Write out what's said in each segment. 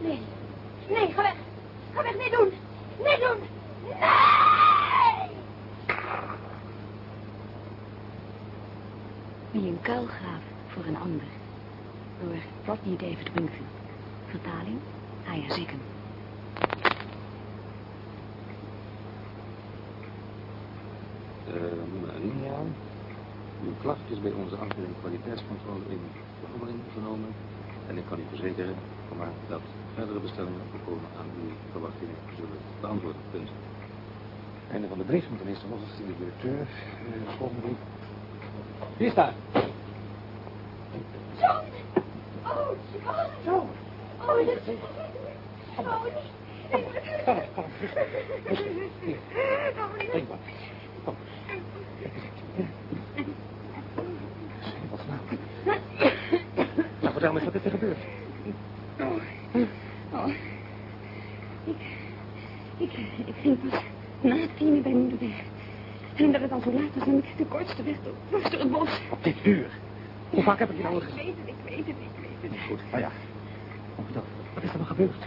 Nee. Nee, ga weg. Ga weg, niet doen. Niet doen. Nee! Wie een kuil graaft voor een ander. Door Rodney David Wingfield. Vertaling, Aya Zikken. Uh, Linja, uw klacht is bij onze afdeling kwaliteitscontrole in behandeling genomen. En ik kan u verzekeren maar, dat verdere bestellingen opgekomen aan uw verwachtingen zullen beantwoord. Punt. Einde van de brief met de directeur. Uh, volgende brief. Wie is daar? John! Oh, John! John! Oh, dat is... Oh, nee. Kom, kom, maar. Kom. Wat nou? Nou, vertel me eens wat is er gebeurd. Oh, oh. Ik, ik, ik ging pas na tien bij moeder weg. En omdat het al zo laat was, nam ik de kortste weg door, door het bos. Op dit uur? Hoe vaak heb ik je nou al Ik gezien? weet het, ik weet het, ik weet het. Goed, ja. Oh, vertel, wat is er nog gebeurd?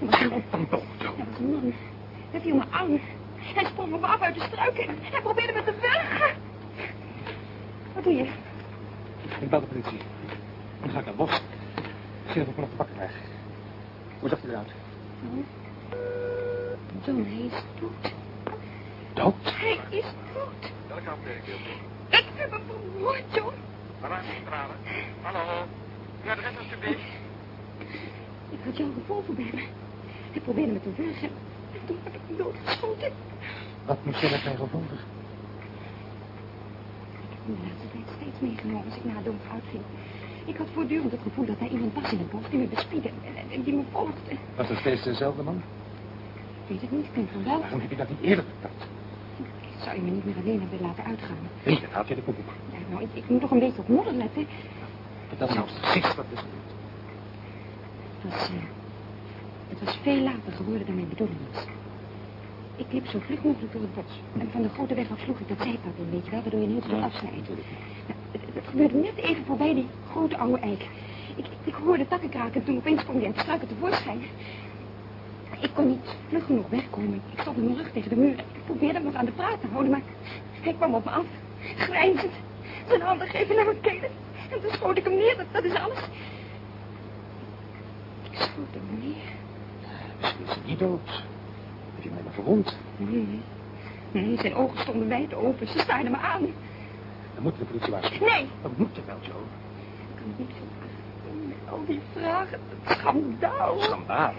Er was een, dan toch, zo. er was een man. Hij viel me aan. Hij sprong me af uit de struiken. Hij probeerde me te wurgen. Wat doe je? Ik bel de politie. Dan ga ik naar het bos. Zie of ik me nog te pakken krijg. Hoe zag hij eruit? John, hij is dood. Dood? Hij is dood. Welke afdeling wilt u? Ik heb hem vermoord, John. Alarmcentrale. Hallo. Uw adres alsjeblieft. Ik had jouw revolver bij me. Hij probeerde me te wurgen. En toen heb ik hem doodgeschoten. Wat moest je met mijn revolver? Ik heb hem de laatste tijd steeds meegenomen als ik na donker uitging. Ik had voortdurend het gevoel dat er iemand was in het bos die me bespiedde en, die me volgde. Was het steeds dezelfde man? Ik weet het niet, ik denk van wel. Waarom heb je dat niet eerder verteld? Zou je me niet meer alleen hebben laten uitgaan? Nee, haal je de koekoek. Ja, nou, ik, ik moet toch een beetje op modder letten. Vertel me nou precies wat is. Het was, eh, het was veel later geworden dan mijn bedoeling was. Ik liep zo vlug mogelijk door het bos. En van de grote weg af sloeg ik dat zijpad in, weet je wel, waardoor je heel veel afsnijdt. Nou, het, het gebeurde net even voorbij die grote oude eik. Ik, ik hoorde takken kraken en toen opeens kwam die uit de struiken tevoorschijn. Ik kon niet vlug genoeg wegkomen. Ik stond met mijn rug tegen de muur. Ik probeerde hem nog aan de praat te houden, maar hij kwam op me af. Grijnzend. Zijn handen grepen naar mijn kelen. En toen schoot ik hem neer, dat, dat is alles. Ik schoot hem neer. Misschien is hij niet dood. Heb je mij maar verwond? Nee, nee, zijn ogen stonden wijd open. Ze staarden me aan. Dan moet de politie waarschuwen. Nee, Dat moet je wel, Joe. ik kan niet met al die vragen. Het schandaal. Schandaal.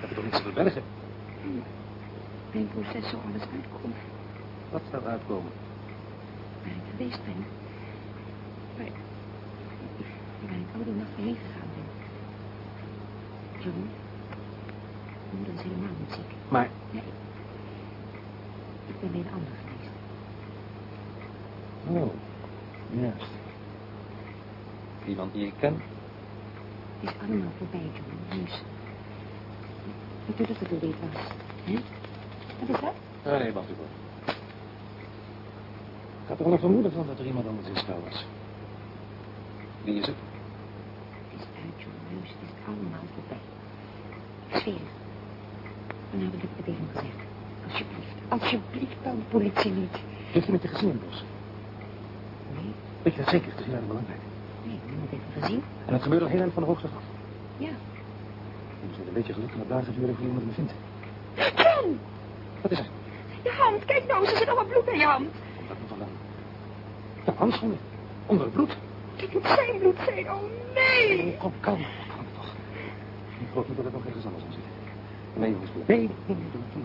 Heb je toch niets te verbergen? Mijn proces zou alles uitkomen. Wat er uitkomen? Waar ik geweest ben. Waar, waar ik al die nacht heen gegaan ben. John, moeder is helemaal niet ziek. Maar Nee, ik ben bij een ander geweest. Oh, juist. Iemand die ik ken? Het is allemaal voorbij, John. Dus. Ik doe dat het er weer was. Hè? Wat is dat? Ah, nee, wacht even. Ik had er wel een vermoeden van dat er iemand anders in spel was. Wie is het? Het is uit, John. Het is allemaal voorbij. Ik zweer het. Vanavond heb ik het tegen hem gezegd. Alsjeblieft, alsjeblieft, bel de politie niet. Heeft hij met je gezien in het bos? Nee, Weet je dat zeker? Het is heel erg belangrijk. nee, niemand heeft hem gezien. En het gebeurt al heel eind van de hoogte af. Ja. Het is een beetje geluk dat dagen duren voor iemand me vindt. John! Wat is er? Je hand, kijk nou, er zit allemaal bloed aan je hand. Komt dat nou vandaan? De handschoenen. Onder het bloed. Het moet zijn bloed zijn, oh nee! Kom, kalm. Kalm toch. Ik geloof niet dat er nog ergens anders aan zit. Nee, jongens. Nee, nee, nee, het, het.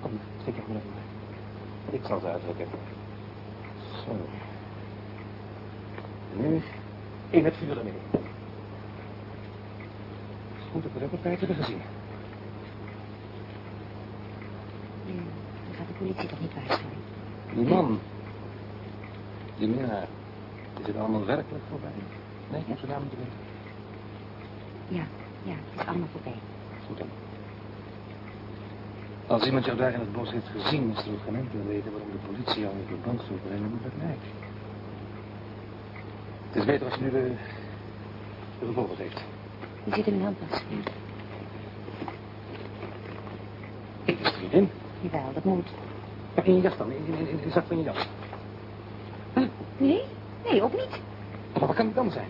Kom, steek maar even. Ik zal ze uitdrukken. Zo. Nu in het vuur ermee. Goed dat we dat op tijd hebben gezien. Nu, dan gaat de politie toch niet waarschuwen? Die man. Die minnaar. Is het allemaal werkelijk voorbij? Nee, ik heb zijn naam niet weten. Ja, ja, het is allemaal voorbij. Goed dan. Als iemand jou daar in het bos heeft gezien, is er ook geen wil weten waarom de politie jou niet op band brengen en moet dat lijkt. Het is beter als je nu de, de revolver heeft. Die zit in mijn handtas. Ik is er niet in. Jawel, dat moet. In je jas dan, in, in, in de zak van je jas. Huh? Nee, nee, ook niet. Maar wat kan het dan zijn?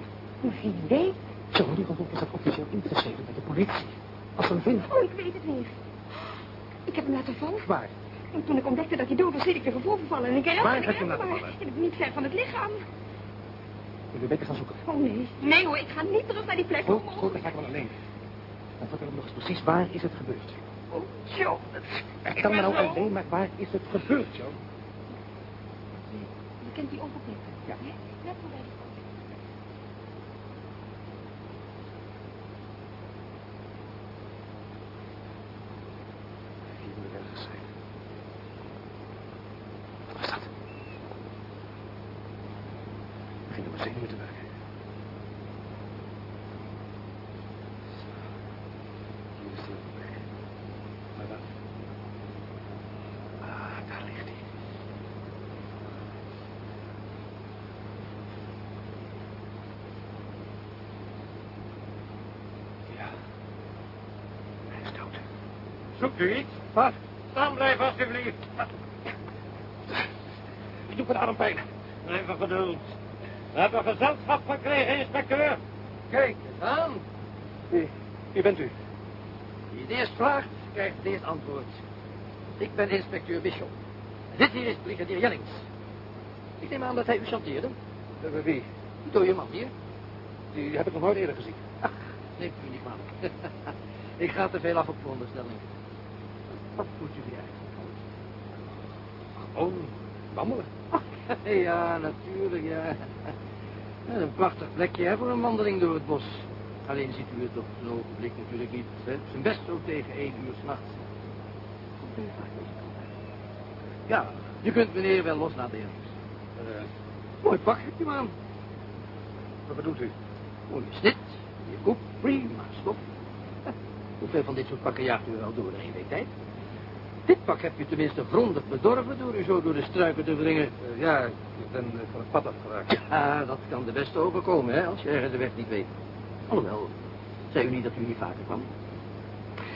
Geen idee. Zo, die revolver staat officieel ingeschreven bij de politie. Als ze hem vinden. Oh, ik weet het niet. Ik heb hem laten vallen. Waar? En toen ik ontdekte dat hij dood was, zit ik weer voorvervallen. En ik Waar en ik heb hem laten maar vallen? Ik heb niet ver van het lichaam. Wil je beter gaan zoeken? Oh, nee. Nee hoor, ik ga niet terug naar die plek. Goed, goed, dan ga ik wel alleen. Dan vertel ik nog eens precies waar is het gebeurd. Oh, Joe. Vertel me nou alleen maar waar is het gebeurd, Joe? Je kent die overplek. Ja. Net de kant. Hier moet het ergens zijn. Wat was dat? Ik begin op mijn zenuwen te werken. Zo. Hier is de weg. Maar wat? Ah, daar ligt hij. Ja. Hij is dood. Zoekt u iets? Wat? Staan blijven, alstublieft. Ik doe mijn armpijn. Even geduld. We hebben gezelschap gekregen, inspecteur. Kijk eens aan. Wie, wie bent u? Wie het eerst vraagt, krijgt het eerst antwoord. Ik ben inspecteur Bishop. Dit hier is brigadier Jennings. Ik neem aan dat hij u chanteerde. Uh, wie? Die dode man hier. Die heb ik nog nooit eerder gezien. Ach, neemt u niet kwalijk. ik ga te veel af op veronderstelling. Wat moet u hier eigenlijk? Gewoon wandelen. ja, natuurlijk, ja. Een prachtig plekje hè, voor een wandeling door het bos. Alleen ziet u het op zo'n ogenblik natuurlijk niet. Hè. Zijn best zo tegen één uur s'nachts. Ja, je kunt meneer wel loslaten. Uh, Mooi pak hebt u hem aan. wat bedoelt u? Mooie snit, je koep, prima stof. Hè, Hoeveel van dit soort pakken jaagt u wel door in één week tijd? Dit pak heb je tenminste grondig bedorven door u zo door de struiken te wringen. Uh, ja, ik ben uh, van het pad afgeraakt. Ja, dat kan de beste overkomen, hè, als je ergens de weg niet weet. Alhoewel, zei u niet dat u hier vaker kwam?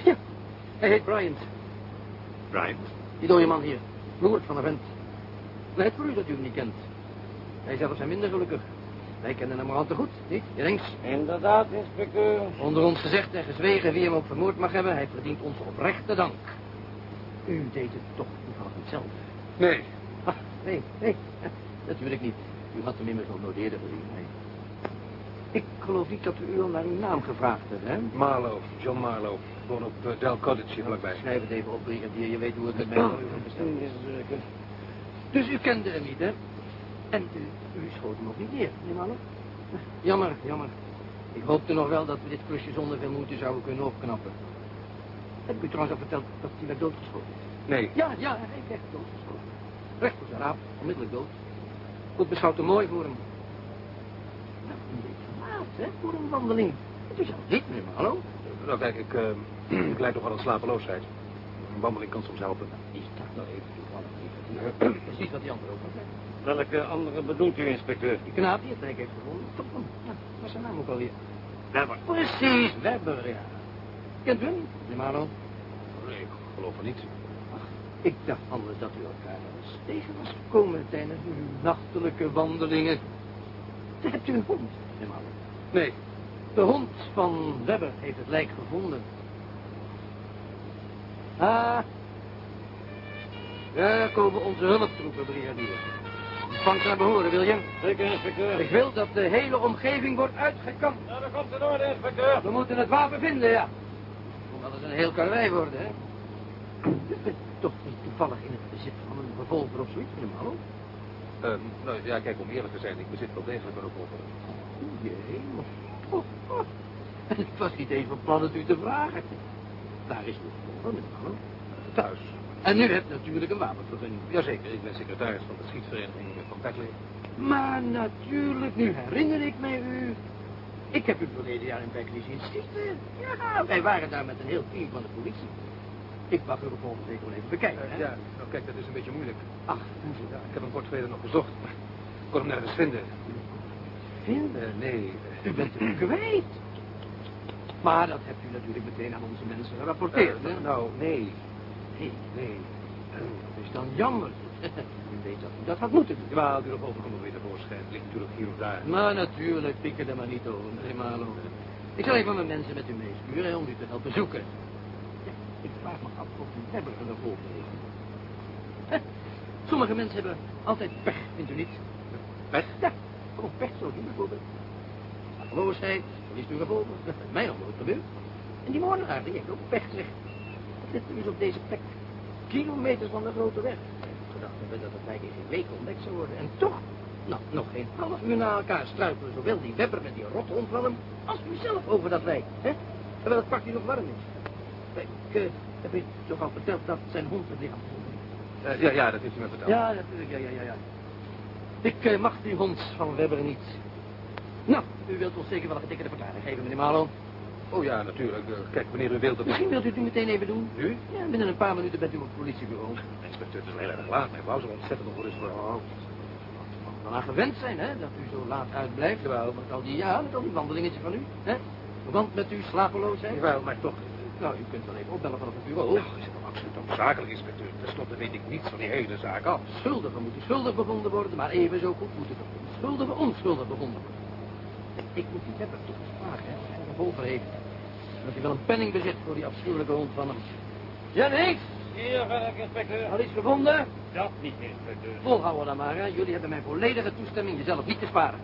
Ja, hij heet Bryant. Brian? Die dode man hier. Noord van de vent. Net voor u dat u hem niet kent. Hij zelf zijn minder gelukkig. Wij kennen hem al te goed, niet? Links. Inderdaad, inspecteur. Onder ons gezegd en gezwegen wie hem ook vermoord mag hebben, hij verdient onze oprechte dank. U deed het toch toevallig niet zelf? Nee. Ach, nee, nee. Natuurlijk niet. U had hem immers nog nooit eerder gezien. Nee. Ik geloof niet dat u al naar uw naam gevraagd hebt, hè? Marlowe, John Marlowe. Woon op uh, Del Cottage hier vlakbij. Schrijf het even op, brigadier. Je weet hoe het met mij is. Dus u kende hem niet, hè? En u, u schoot hem ook niet neer, meneer? Jammer, jammer. Ik hoopte nog wel dat we dit klusje zonder veel moeite zouden kunnen opknappen. Heb ik u trouwens al verteld dat hij werd doodgeschoten? Nee. Ja, ja, hij werd doodgeschoten. Recht voor zijn raap, onmiddellijk dood. Goed beschouwd te mooi voor hem. Nou, een beetje laat, hè, voor een wandeling. Het is al niet meer, hallo? Nou kijk, ik, uh, ik leid toch wel aan slapeloosheid. Een wandeling kan soms helpen. Is dat nou even toevallig? Precies wat die andere ook zei. Welke andere bedoelt u, inspecteur? Die knaap die het heeft gevonden. Topman. Ja, wat was zijn naam ook alweer? Webber. Precies, Webber, ja. Kent u hem? Nee, ik geloof het niet. Ik dacht anders dat u elkaar eens tegen was gekomen tijdens uw nachtelijke wandelingen. Hebt u een hond, meneer Marlow? Nee. De hond van Webber heeft het lijk gevonden. Ah. Daar komen onze hulptroepen, brigadier. Ontvang naar behoren, wil je? Zeker, inspecteur. Ik wil dat de hele omgeving wordt uitgekampt. Nou, dan komt het orde, inspecteur. We moeten het wapen vinden, ja. Hoewel het een heel karwei worden, hè. U bent toch niet toevallig in het bezit van een revolver of zoiets, meneer Marlow? Ehm, nou ja, kijk, om eerlijk te zijn, ik bezit wel degelijk een revolver. Hemel. Oh, oh. En ik was niet eens van plan het u te vragen. Daar is uw revolver, meneer Marlow. Thuis. En u hebt natuurlijk een wapenvergunning. Jazeker, ik ben secretaris van de schietvereniging van Beckley. Maar natuurlijk, nu herinner ik mij u. Ik heb u verleden jaar in Beckley zien schieten. Ja, wij waren daar met een heel team van de politie. Ik mag u revolver zeker wel even bekijken, hè? Ja, nou kijk, dat is een beetje moeilijk. Ach, Ja, ik heb hem kort geleden nog gezocht, maar ik kon hem nergens vinden. vinden. Eh, nee, eh, U bent hem kwijt. Maar dat hebt u natuurlijk meteen aan onze mensen gerapporteerd, eh, hè? nou, nee. Nee, nee. Dat is dan jammer. U weet dat u dat had moeten doen. Ja, die revolver komt nog weer tevoorschijn. Het ligt natuurlijk hier of daar. Maar natuurlijk, pikken er maar niet over, meneer. Ik zal even mijn mensen met u meesturen om u te helpen zoeken. Ja, ik vraag me af of u Webber een revolver heeft. Hè? Sommige mensen hebben altijd pech, vindt u niet? Pech? Ja, gewoon pech zo doen bijvoorbeeld. Slapeloosheid, verliest u revolver. Dat is mij al nooit gebeurd. En die moordenaar, die heeft ook pech, zeg. Dat nu eens op deze plek. Kilometers van de grote weg. Gedacht hebben dat het lijk in geen week ontdekt zou worden. En toch, nou, nog geen half uur na elkaar struikelen zowel die Webber met die rothond van hem, als u zelf over dat lijk, hè? Terwijl het pakje nog warm is. Ik eh, heb u toch al verteld dat zijn hond het lichaam heeft. Eh, ja, ja, dat heeft u me verteld. Ja, natuurlijk, ja, ja, ja, ja. Ik eh, mag die hond van Webber niet. Nou, u wilt ons zeker wel een getekende verklaring geven, meneer Marlow. Oh ja, natuurlijk. Eh, kijk, wanneer u wilt dat... Misschien wilt u het nu meteen even doen. Nu? Ja, binnen een paar minuten bent u op het politiebureau. Inspecteur, het is heel erg laat. Mijn vrouw zal ontzettend eens voor... Oh, Wel aan gewend zijn, hè, dat u zo laat uitblijft. Jawel, met al die, ja, met al die wandelingetjes van u, hè. Want met uw slapeloosheid. Jawel, maar toch... Nou, u kunt wel even opbellen vanaf het bureau. Oh, is het absoluut noodzakelijk, inspecteur. Ten slotte weet ik niets van die hele zaak af. Schuldigen moeten schuldig bevonden worden, maar even zo goed moeten de onschuldigen onschuldig bevonden worden. Ik moet niet hebben toch spraken, hè, revolver heeft. En dat hij wel een penning bezit voor die afschuwelijke hond van hem. Ja, niks. Hier ik, inspecteur. Al iets gevonden? Dat niet, inspecteur. Volhouden dan maar, hè. Jullie hebben mijn volledige toestemming jezelf niet te sparen.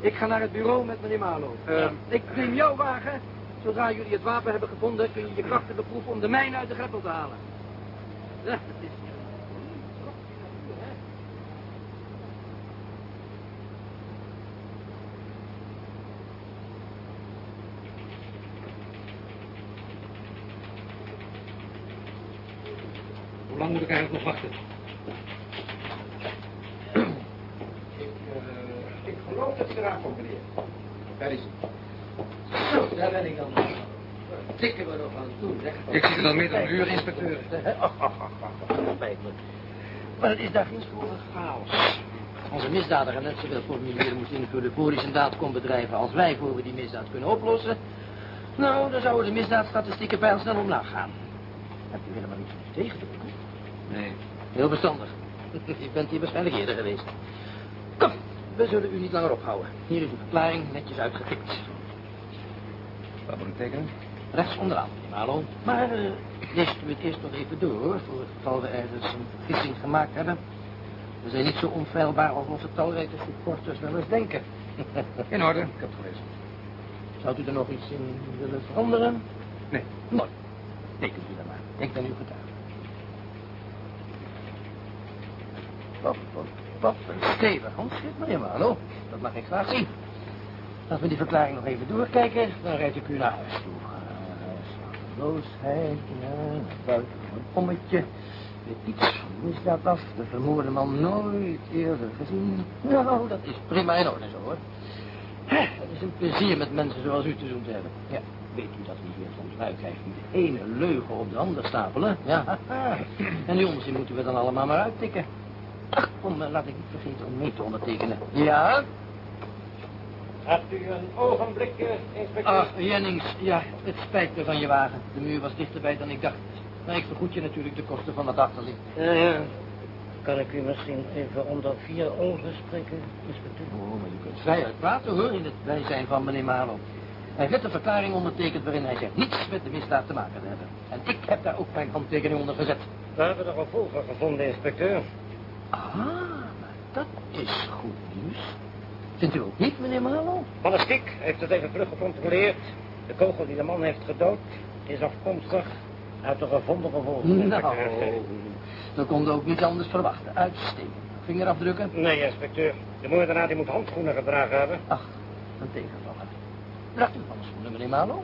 Ik ga naar het bureau met meneer Malo. Eh, ik neem jouw wagen. Zodra jullie het wapen hebben gevonden, kun je je krachten beproeven om de mijne uit de greppel te halen. Ja, het is... Hoe lang moet ik nog wachten? Ik, eh, ik geloof dat hij eraan komt, meneer. Daar is Zo, daar ben ik dan. Tikken we nog aan toe, zeg. Ik zit er al meer dan een uur, inspecteur. Dat spijt me. Maar het is daar geen een chaos. Onze misdadiger net zoveel formulieren moest invullen voor hij zijn daad kon bedrijven als wij voor we die misdaad kunnen oplossen. Nou, dan zouden de misdaadstatistieken bij ons snel omlaag gaan. Hebt u helemaal niets tegen te doen? Nee. Heel verstandig. U bent hier waarschijnlijk eerder geweest. Kom, we zullen u niet langer ophouden. Hier is uw verklaring netjes uitgetikt. Wat moet ik tekenen? Rechts onderaan, Malo. Maar uh, leest u het eerst nog even door, hoor, voor het geval we ergens een vergissing gemaakt hebben. We zijn niet zo onfeilbaar als onze talrijke supporters wel eens denken. In orde, ik heb het gelezen. Zou u er nog iets in willen veranderen? Nee. Mooi. Tekent u dan maar. Ik ben uw getuige. Wat, wat, wat een stevig handschrift, meneer Malo. Dat mag ik graag zien. Laten we die verklaring nog even doorkijken. Dan rijd ik u naar huis toe. Slapeloosheid, ja, naar buiten een ommetje. Weet iets van misdaad af. De vermoorde man nooit eerder gezien. Nou, dat is prima in orde zo, hoor. Het is een plezier met mensen zoals u te doen te hebben. Ja, weet u dat we hier soms lui krijgen die de ene leugen op de ander stapelen? Ja. En die onzin moeten we dan allemaal maar uittikken. Ach, kom, eh, laat ik niet vergeten om mee te ondertekenen. Ja? Hebt u een ogenblik, eh, inspecteur? Ach, Jennings, ja, het spijt me van je wagen. De muur was dichterbij dan ik dacht. Maar ik vergoed je natuurlijk de kosten van het achterlicht. Ja, ja. Kan ik u misschien even onder vier ogen spreken, inspecteur? Oh, maar je kunt vrij uitpraten hoor, in het bijzijn van meneer Marlow. Hij heeft een verklaring ondertekend waarin hij zegt niets met de misdaad te maken te hebben. En ik heb daar ook mijn handtekening onder gezet. We hebben de revolver gevonden, inspecteur. Ah, dat is goed nieuws. Vindt u ook niet, meneer Marlow? Balistiek heeft het even vlug gecontroleerd. De kogel die de man heeft gedood is afkomstig uit de gevonden revolver. Nou, dan konden ook niet anders verwachten. Uitstekend. Vingerafdrukken? Nee, inspecteur. De moordenaar die moet handschoenen gedragen hebben. Ach, een tegenvaller. Draagt u handschoenen, meneer Marlow?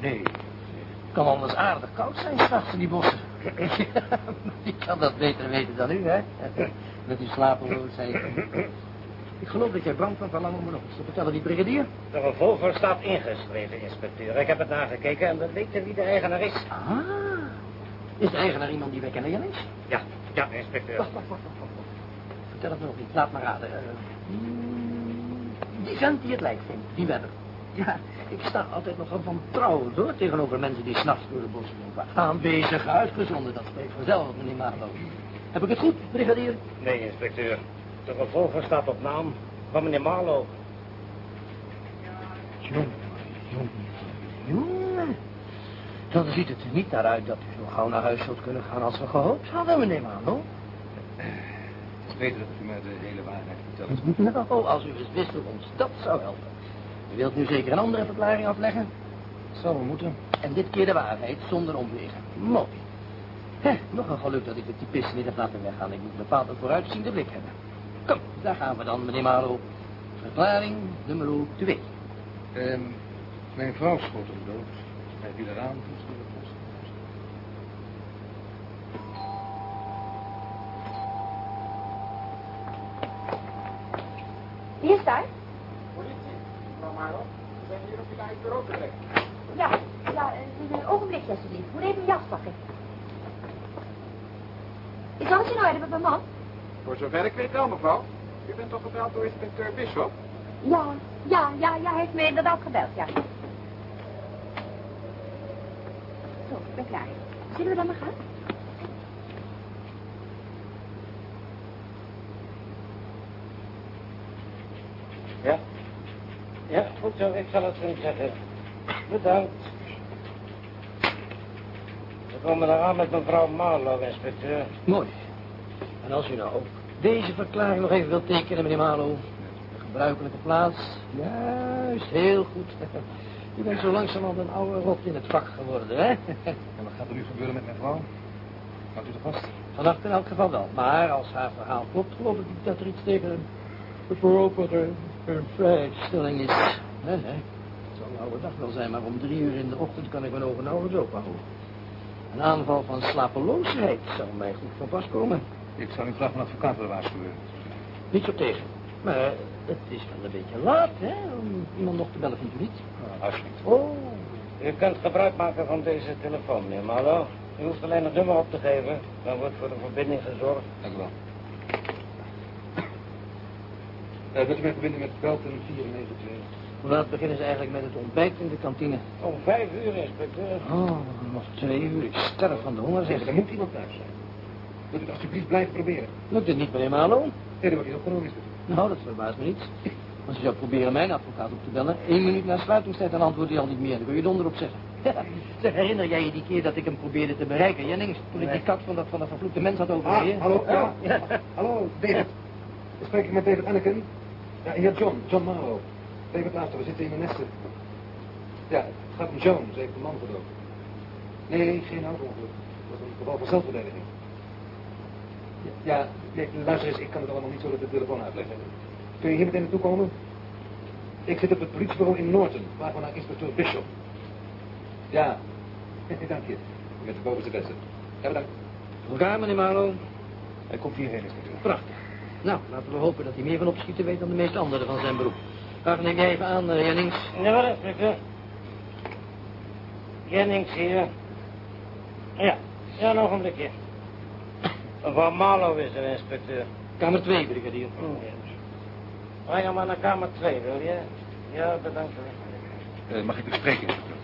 Nee. kan anders aardig koud zijn straks in die bossen. Ik kan dat beter weten dan u, hè? Met uw slapeloosheid. Ik geloof dat jij bang van verlangen om nog iets te vertellen, die brigadier. De revolver staat ingeschreven, inspecteur. Ik heb het nagekeken en we weten wie de eigenaar is. Ah, is de eigenaar iemand die wij kennen, Jennings? Ja, ja, inspecteur. Wacht, wacht, wacht, wacht. Vertel het me nog niet, laat maar raden. Eh, die vent die het lijk vindt, die Webber. Ja, ik sta altijd nogal van trouwen, hoor, tegenover mensen die s'nachts door de bossen lopen. Aanwezig, uitgezonden, dat spreekt vanzelf, meneer Marlo. Heb ik het goed, brigadier? Nee, inspecteur. De revolver staat op naam van meneer Marlow. Jongen, jongen, jongen. Dan ziet het er niet naar uit dat u zo gauw naar huis zult kunnen gaan als we gehoopt hadden, meneer Marlo. Het is beter dat u mij de hele waarheid vertelt. Nou, als u eens wist hoe ons dat zou helpen. U wilt nu zeker een andere verklaring afleggen? Zal wel moeten. En dit keer de waarheid, zonder omwegen. Mooi. Hé, nog een geluk dat ik de typisten niet heb laten weggaan. Ik moet bepaald een vooruitziende blik hebben. Kom, daar gaan we dan, meneer Marlo. Verklaring nummer 2. Ehm, mijn vrouw schoot hem dood. Hij viel eraan toen ze. Wie is daar? We zijn hier op je eigen bureau terecht. Ja, ja, een, een ogenblikje alsjeblieft. Ik moet even een jas pakken. Is alles in orde met mijn man? Voor zover ik weet wel, mevrouw. U bent toch gebeld door inspecteur Bishop? Ja, ja, ja, ja, hij heeft me inderdaad gebeld, ja. Zo, ik ben klaar. Zullen we dan maar gaan? Ja? Ja, goed zo. Ik zal het zo zeggen. Bedankt. We komen eraan met mevrouw Marlow, inspecteur. Mooi. En als u nou ook deze verklaring nog even wilt tekenen, meneer Marlo. De gebruikelijke plaats. Juist, heel goed. U bent zo langzamerhand een oude rot in het vak geworden, hè? En wat gaat er nu gebeuren met mijn vrouw? Houdt u er vast? Vannacht in elk geval wel. Maar als haar verhaal klopt, geloof ik niet dat er iets tegen een voorlopige een vrijstelling is. Nee, nee. Het zal een oude dag wel zijn, maar om drie uur in de ochtend kan ik mijn ogen nauwelijks. Een aanval van slapeloosheid zou mij goed van pas komen. Ik zou u graag een advocaat willen waarschuwen. Niet zo tegen. Maar het is wel een beetje laat, hè, om iemand nog te bellen, vindt u niet? Nou, alsjeblieft. Oh, U kunt gebruik maken van deze telefoon, meneer Marlow. U hoeft alleen het nummer op te geven. Dan wordt voor de verbinding gezorgd. Dank u wel. Uh, wilt u mij verbinden met Belton 492? hoe laat beginnen ze eigenlijk met het ontbijt in de kantine? Om vijf uur, inspecteur. Oh, nog twee uur. Ik sterf van de honger, Zeg, er moet iemand thuis zijn. Wilt u het alsjeblieft blijven proberen? Lukt het niet, meneer Marlo? Nee, dat wordt is het. Nou, dat verbaast me niet. Als je zou proberen mijn advocaat op te bellen, één minuut na sluitingstijd, dan antwoordt hij al niet meer. Dan kun je donder op zeggen. zeg, herinner jij je die keer dat ik hem probeerde te bereiken, Jennings? Toen ik die kat van dat, van dat vervloekte mens had Ah, overgereden? hallo, ja. ja. Hallo, David. Spreek ik met David Anneken? Ja, hier John, John Marlow. David, luister, we zitten in mijn nesten. Ja, het gaat om Joan, ze heeft een man gedood. Nee, geen auto-ongeluk. Dat was een geval van zelfverdediging. Ja, nee, luister eens, ik kan het allemaal niet zo op de telefoon uitleggen. Kun je hier meteen naartoe komen? Ik zit op het politiebureau in Norton, waar we naar inspecteur Bishop. Ja, dank je. Met de bovenste beste. Ja, bedankt. Elkaar, meneer Marlo. Hij komt hierheen, inspecteur. Prachtig. Nou, laten we hopen dat hij meer van opschieten weet dan de meeste anderen van zijn beroep. Graag neem jij even aan, eh, Jennings. Ja, inspecteur. Jennings hier. Ja, ja, nog een blikje. Mevrouw Marlow is er, inspecteur. Kamer 2, brigadier. Breng hem maar naar kamer 2, wil je? Ja, bedankt. Eh, mag ik u spreken, inspecteur?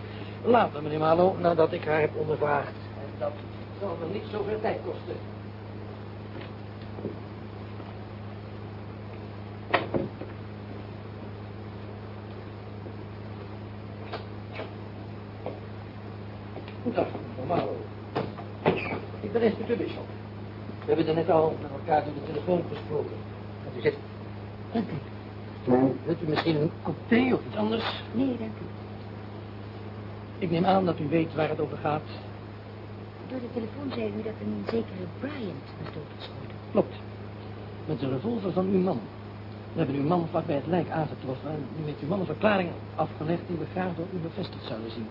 Later, meneer Marlo, nadat ik haar heb ondervraagd. En dat zal me niet zoveel tijd kosten. Marlo. Ik ben inspecteur Bishop. We hebben er net al met elkaar door de telefoon gesproken. Gaat u zitten. Dank u. Wilt u misschien een kop thee of iets anders? Nee, dank u. Ik neem aan dat u weet waar het over gaat. Door de telefoon zei u dat een zekere Bryant was doodgeschoten. Klopt. Met de revolver van uw man. We hebben uw man vlak bij het lijk aangetroffen. En nu heeft uw man een verklaring afgelegd die we graag door u bevestigd zouden zien.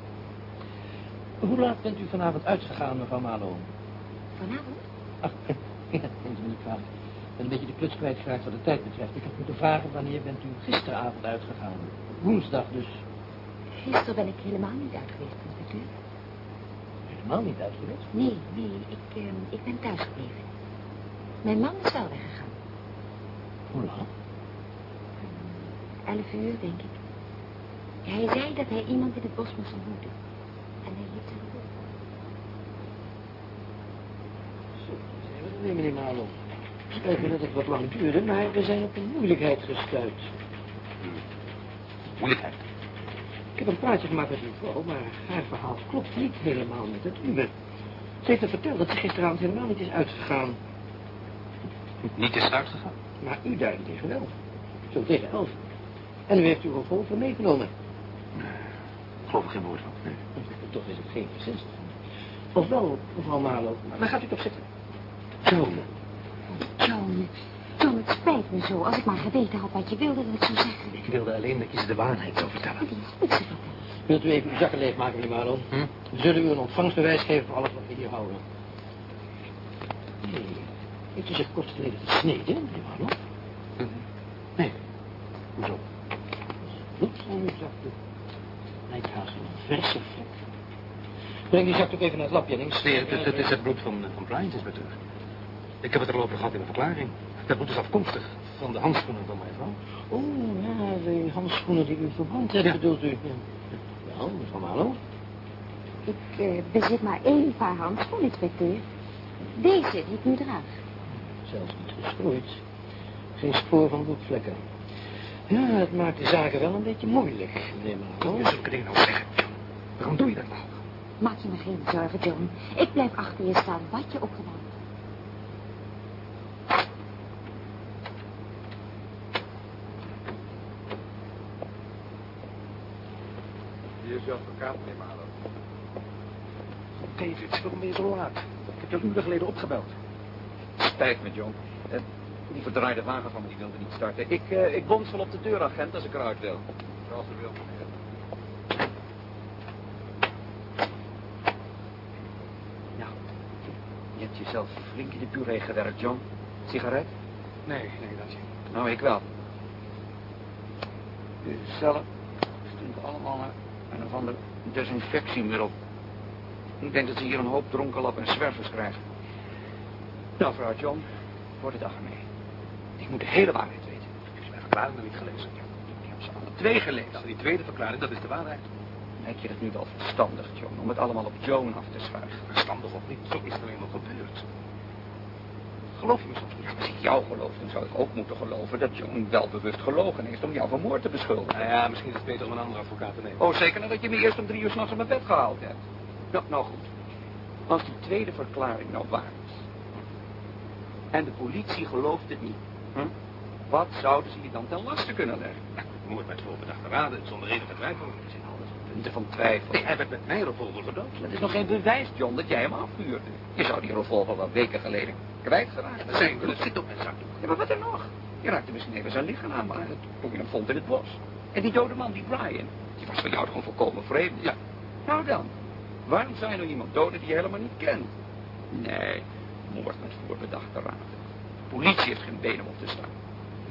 Hoe laat bent u vanavond uitgegaan, mevrouw Marlow? Vanavond? Ach, ja, u me niet. Ik ben een beetje de kluts kwijtgeraakt wat de tijd betreft. Ik had moeten vragen wanneer bent u gisteravond uitgegaan? Woensdag dus. Gisteren ben ik helemaal niet uit geweest, inspecteur. Helemaal niet uit geweest. Nee, nee, ik, eh, ik ben thuis gebleven. Mijn man is wel weggegaan. Hoe laat? Elf uur, denk ik. Hij zei dat hij iemand in het bos moest ontmoeten. En hij heeft hem gevonden. Zo, er weer, meneer Marlow. Spijt me dat het wat lang duurde, maar we zijn op een moeilijkheid gestuurd. Moeilijkheid. Ik heb een praatje gemaakt met uw vrouw, maar haar verhaal klopt niet helemaal met het uwe. Ze heeft me verteld dat ze gisteravond helemaal niet is uitgegaan. Niet is uitgegaan. Maar u daarentegen wel. Zo tegen elf. En u heeft uw revolver meegenomen. Ik geloof er geen woord van. Nee. Toch is het geen verzest. Of wel, mevrouw Marlow. Maar gaat u toch zitten. Zo. John, John, het spijt me zo. Als ik maar geweten had wat je wilde dat ik zou zeggen. Ik wilde alleen dat je ze de waarheid zou vertellen. Die moet ze vertellen. Wilt u even uw zakken leegmaken, meneer Marlow? Hm? We zullen u een ontvangstbewijs geven voor alles wat we hier houden. Nee, heeft u zich kort geleden gesneden, meneer Marlow? Nee. Hoezo? Bloed aan uw zakdoek. Lijkt haast een verse vlek. Breng die zakdoek even naar het lab, Jennings. Nee, het, het is het bloed van, van Bryant, inspecteur. Ik heb het erover gehad in de verklaring. Dat bloed is afkomstig van de handschoenen van mijn vrouw. Oh, ja, de handschoenen die u verbrand hebt, Ja. bedoelt u? Ja, Wel, mevrouw Marlow. Ik eh, bezit maar één paar handschoenen, inspecteur. Deze die ik nu draag. Zelfs niet gestrooid. Geen spoor van bloedvlekken. Ja, het maakt de zaken wel een beetje moeilijk, meneer Kom je Marlow. zulke dingen nou zeggen? Waarom doe je dat nou? Maak je me geen zorgen, John. Ik blijf achter je staan, wat je ook gedaan hebt. Hier is je advocaat, meneer Marlow. David, waarom ben je zo laat? Ik heb je al uren geleden opgebeld. Spijt me, John. Die verdraaide wagen van me die wilde niet starten. Ik, eh, ik bons wel op de deuragent als ik eruit wil. Zoals u wilt, meneer. Nou, je hebt jezelf flink in de puree gewerkt, John. Sigaret? Nee, nee, dank je. Nou, ik wel. De cellen stinken allemaal naar een of ander desinfectiemiddel. Ik denk dat ze hier een hoop dronkenlap en zwervers krijgen. Nou, vrouw John, voor de dag ermee. Ik moet de hele waarheid weten. Heb je mijn verklaring nog niet gelezen? Ik heb ze alle twee gelezen. Nou, die tweede verklaring, dat is de waarheid. Lijkt je het nu wel verstandig, John, om het allemaal op Joan af te schuiven? Verstandig of niet, zo is er eenmaal gebeurd. Geloof je me? Ja, als ik jou geloof, dan zou ik ook moeten geloven dat Joan wel bewust gelogen heeft om jou van moord te beschuldigen. Nou ja, misschien is het beter om een andere advocaat te nemen. Oh, zeker nadat je me eerst om drie uur s'nachts uit mijn bed gehaald hebt. Nou, nou goed. Als die tweede verklaring nou waar is. En de politie gelooft het niet. Hm? Wat zouden ze je dan ten laste kunnen leggen? Nou, moord met voorbedachte raden, zonder enige twijfel. Van twijfel. Hij werd met mijn revolver gedood. Dat is nog geen bewijs, John, dat jij hem afvuurde. Je zou die revolver wel weken geleden kwijtgeraakt Dat zijn het zit op mijn zakdoek. Ja, maar wat er nog? Je raakte misschien even zijn lichaam aan, maar toen je hem vond in het bos. En die dode man, die Brian, die was voor jou gewoon volkomen vreemd. Ja. Nou dan, waarom zou je nou iemand doden die je helemaal niet kent? Nee, moord met voorbedachte raden. De politie heeft geen benen om te staan.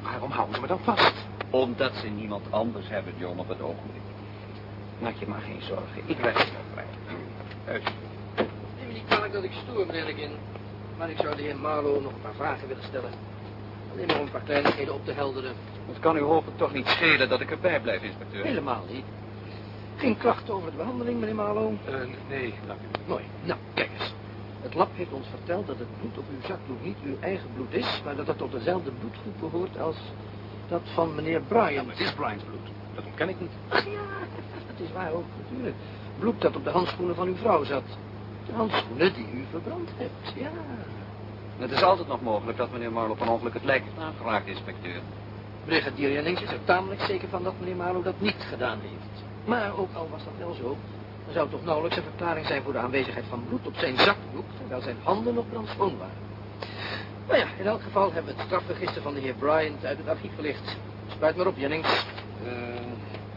Waarom houden ze me dan vast? Omdat ze niemand anders hebben, John, op het ogenblik. Maak je maar geen zorgen, ik red het wel. Heus. Neem me niet kwalijk dat ik stoer, meneer Legin. Maar ik zou de heer Marlow nog een paar vragen willen stellen. Alleen maar om een paar kleinigheden op te helderen. Het kan u hopelijk toch niet schelen dat ik erbij blijf, inspecteur. Helemaal niet. Geen klachten over de behandeling, meneer Marlow? Eh, nee, dank u. Mooi. Nou, kijk eens. Het lab heeft ons verteld dat het bloed op uw zakdoek niet uw eigen bloed is... maar dat het tot dezelfde bloedgroep behoort als dat van meneer Ja, Bryant. maar het is Brian's bloed. Dat ontken ik niet. Ach ja, dat is waar ook, natuurlijk. Bloed dat op de handschoenen van uw vrouw zat. De handschoenen die u verbrand hebt, ja. Het is altijd nog mogelijk dat meneer Marlow van ongeluk het lijk heeft aangeraakt, inspecteur. Brigadier Jennings is er tamelijk zeker van dat meneer Marlow dat niet gedaan heeft. Maar ook al was dat wel zo, dan zou het toch nauwelijks een verklaring zijn voor de aanwezigheid van bloed op zijn zakdoek, terwijl zijn handen nog brandschoon waren. Nou ja, in elk geval hebben we het strafregister van de heer Bryant uit het archief gelicht. Spuit maar op, Jennings. Uh,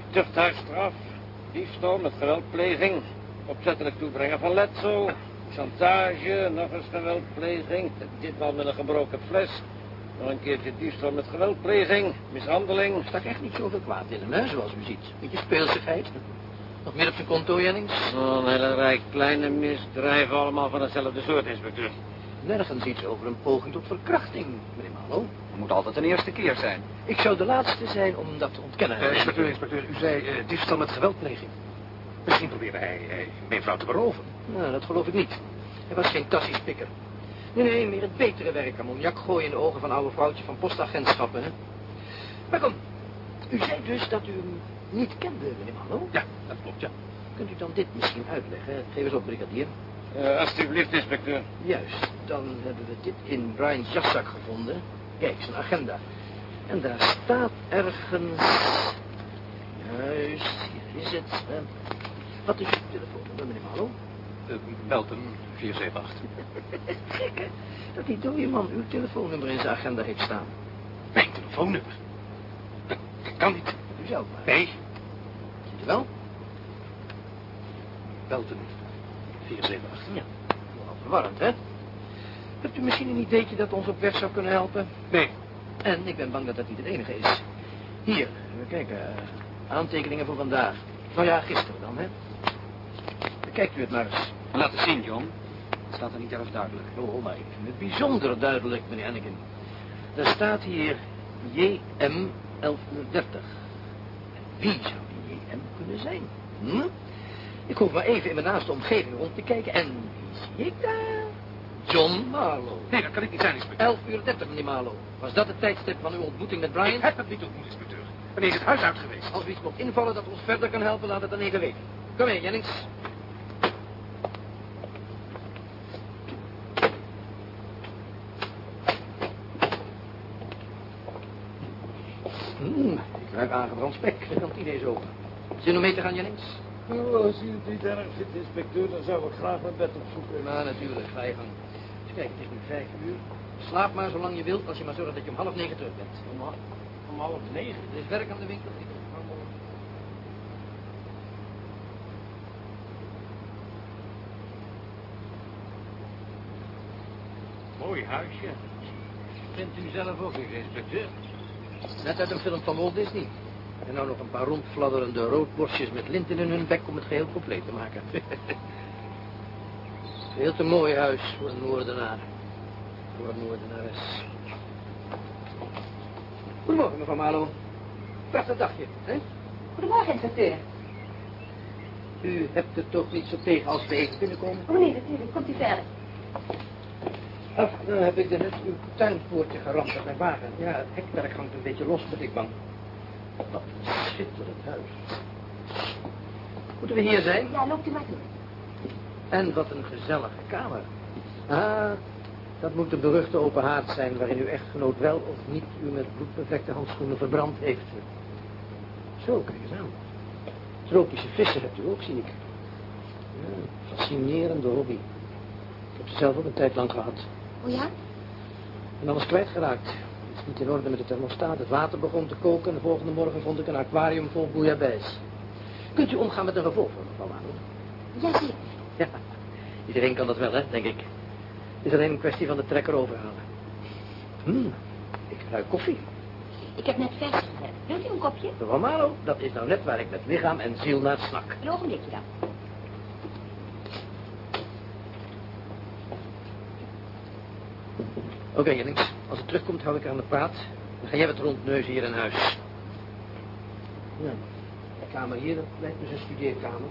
tuchthuisstraf, diefstal met geweldpleging, opzettelijk toebrengen van letsel, chantage, nog eens geweldpleging, ditmaal met een gebroken fles, nog een keertje diefstal met geweldpleging, mishandeling. Er stak echt niet zoveel kwaad in hem, hè, zoals u ziet. Beetje speelsigheid. Nog meer op zijn konto, Jennings? Oh, een hele rij kleine misdrijven, allemaal van hetzelfde soort, inspecteur. Nergens iets over een poging tot verkrachting, meneer Marlowe. Het moet altijd een eerste keer zijn. Ik zou de laatste zijn om dat te ontkennen. Eh, inspecteur, inspecteur, u zei eh, diefstal met geweldpleging. Misschien probeerde hij eh, mijn vrouw te beroven. Nou, dat geloof ik niet. Hij was geen tassispikker. Nee, nee, meer het betere werk. Ammoniak gooien in de ogen van oude vrouwtje van postagentschappen, hè. Maar kom, u zei dus dat u hem niet kende, meneer Marlowe. Ja, dat klopt, ja. Kunt u dan dit misschien uitleggen? Geef eens op, brigadier. Eh, alsjeblieft, inspecteur. Juist, dan hebben we dit in Brian's jaszak gevonden. Kijk, zijn agenda. En daar staat ergens... Juist, hier is het. hè. Wat is uw telefoonnummer, meneer Marlowe? Uh, Belton 478. Gek, hè? Dat die dode man uw telefoonnummer in zijn agenda heeft staan. Mijn telefoonnummer. Dat, dat kan niet. U zelf maar. Nee, Ziet u wel? Belton 478. Ja. Nogal verwarrend, hè? Hebt u misschien een ideetje dat ons op weg zou kunnen helpen? Nee, En ik ben bang dat dat niet het enige is. Hier, we kijken. aantekeningen voor vandaag. Nou ja, gisteren dan, hè? Bekijkt u het maar eens. Laat het zien, John. Het staat er niet erg duidelijk. Oh, maar ik vind het bijzonder duidelijk, meneer Anakin. Er staat hier JM 1130. Wie zou die JM kunnen zijn? Hm? Ik hoef maar even in mijn naaste omgeving rond te kijken en wie zie ik daar? John Marlowe. nee, dat kan ik niet zijn, inspecteur. 11 uur 30, meneer Marlowe. Was dat het tijdstip van uw ontmoeting met Brian? Ik heb het niet ontmoet, inspecteur. Wanneer is het huis uit geweest? Als u iets mocht invallen dat ons verder kan helpen, laat het dan even weten. Kom mee, Jennings. Hmm, ik ruik aangebrand spek. De kantine is open. Zin om mee te gaan, Jennings? Als u het niet erg vindt, inspecteur, dan zou ik graag mijn bed opzoeken. Nou, natuurlijk. Ga je gang. Dus kijk, het is nu vijf uur. Slaap maar zolang je wilt, als je maar zorgt dat je om half negen terug bent. Om, om half negen. Er is werk aan de winkel. Mooi huisje. Vindt u zelf ook eens, inspecteur? Net uit een film van Walt Disney. En nou nog een paar rondfladderende roodborstjes met linten in hun bek om het geheel compleet te maken. Veel te mooi huis voor een Noordenaar. Voor een Noordenares. Goedemorgen, mevrouw Malo. Prachtig dagje, hè? Goedemorgen, inspecteur. U hebt het toch niet zo tegen als we even binnenkomen? Oh nee, natuurlijk. Komt u verder. Ach, dan heb ik net uw tuinpoortje geramd met mijn wagen. Ja, het hekwerk hangt een beetje los, ben ik bang. Wat een schitterend huis. Moeten we hier zijn? Ja, loopt u maar toe. En wat een gezellige kamer. Ah, dat moet de beruchte open haard zijn waarin uw echtgenoot wel of niet u met bloedbevlekte handschoenen verbrand heeft. Zo, kijk eens aan. Tropische vissen hebt u ook, zie ik. Ja, fascinerende hobby. Ik heb ze zelf ook een tijd lang gehad. Oh ja? En alles kwijtgeraakt. Niet in orde met de thermostaat. Het water begon te koken en de volgende morgen vond ik een aquarium vol bouillabaisse. Kunt u omgaan met een revolver, mevrouw Mano? Ja, zeker. Ja, iedereen kan dat wel, hè, denk ik. Het is alleen een kwestie van de trekker overhalen. Hmm, ik ruik koffie. Ik heb net vers gezet. Wilt u een kopje? Mevrouw Malo, dat is nou net waar ik met lichaam en ziel naar snak. Een ogenblikje dan. Oké, Jennings. Als het terugkomt, hou ik aan de praat. Dan ga jij wat rondneuzen hier in huis. Ja, de kamer hier, dat lijkt dus een studeerkamer.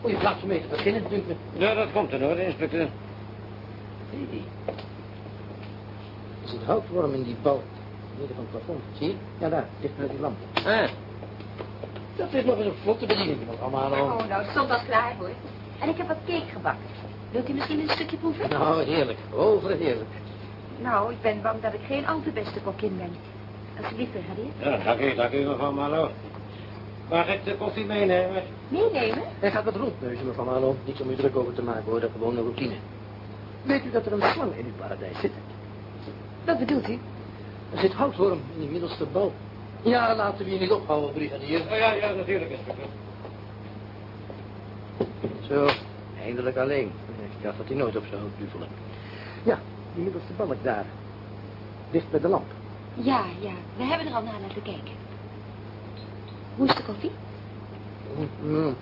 Oh, je plaats om mee te beginnen, dunkt me. Ja, dat komt in orde, inspecteur. Hey. Er zit houtworm in die bal. Midden van het plafond. Zie je? Ja, daar, dicht bij die lamp. Ah, Dat is nog eens een vlotte bediening, mevrouw Malo. Oh, nou, stond al klaar hoor. En ik heb wat cake gebakken. Wilt u misschien een stukje proeven? Nou, heerlijk. Overheerlijk. Nou, ik ben bang dat ik geen al te beste kokkin ben. Alsjeblieft, brigadier. ja, dank u, dank u, mevrouw Marlo. Mag ik de koffie meenemen? Meenemen? Hij gaat wat rondneuzen, mevrouw Malo. Niets om u druk over te maken, hoor. Dat gewoon een routine. Weet u dat er een slang in uw paradijs zit? Wat bedoelt u? Er zit houtworm in die middelste bal. Ja, laten we hier niet ophouden, brigadier. Oh, ja, ja, natuurlijk, inspecteur. Zo, eindelijk alleen. Ik dacht dat hij nooit op zou duvelen. Ja, die middelste balk daar. Dicht bij de lamp. Ja, ja. We hebben er al naar laten kijken. Hoe is de koffie? Mm.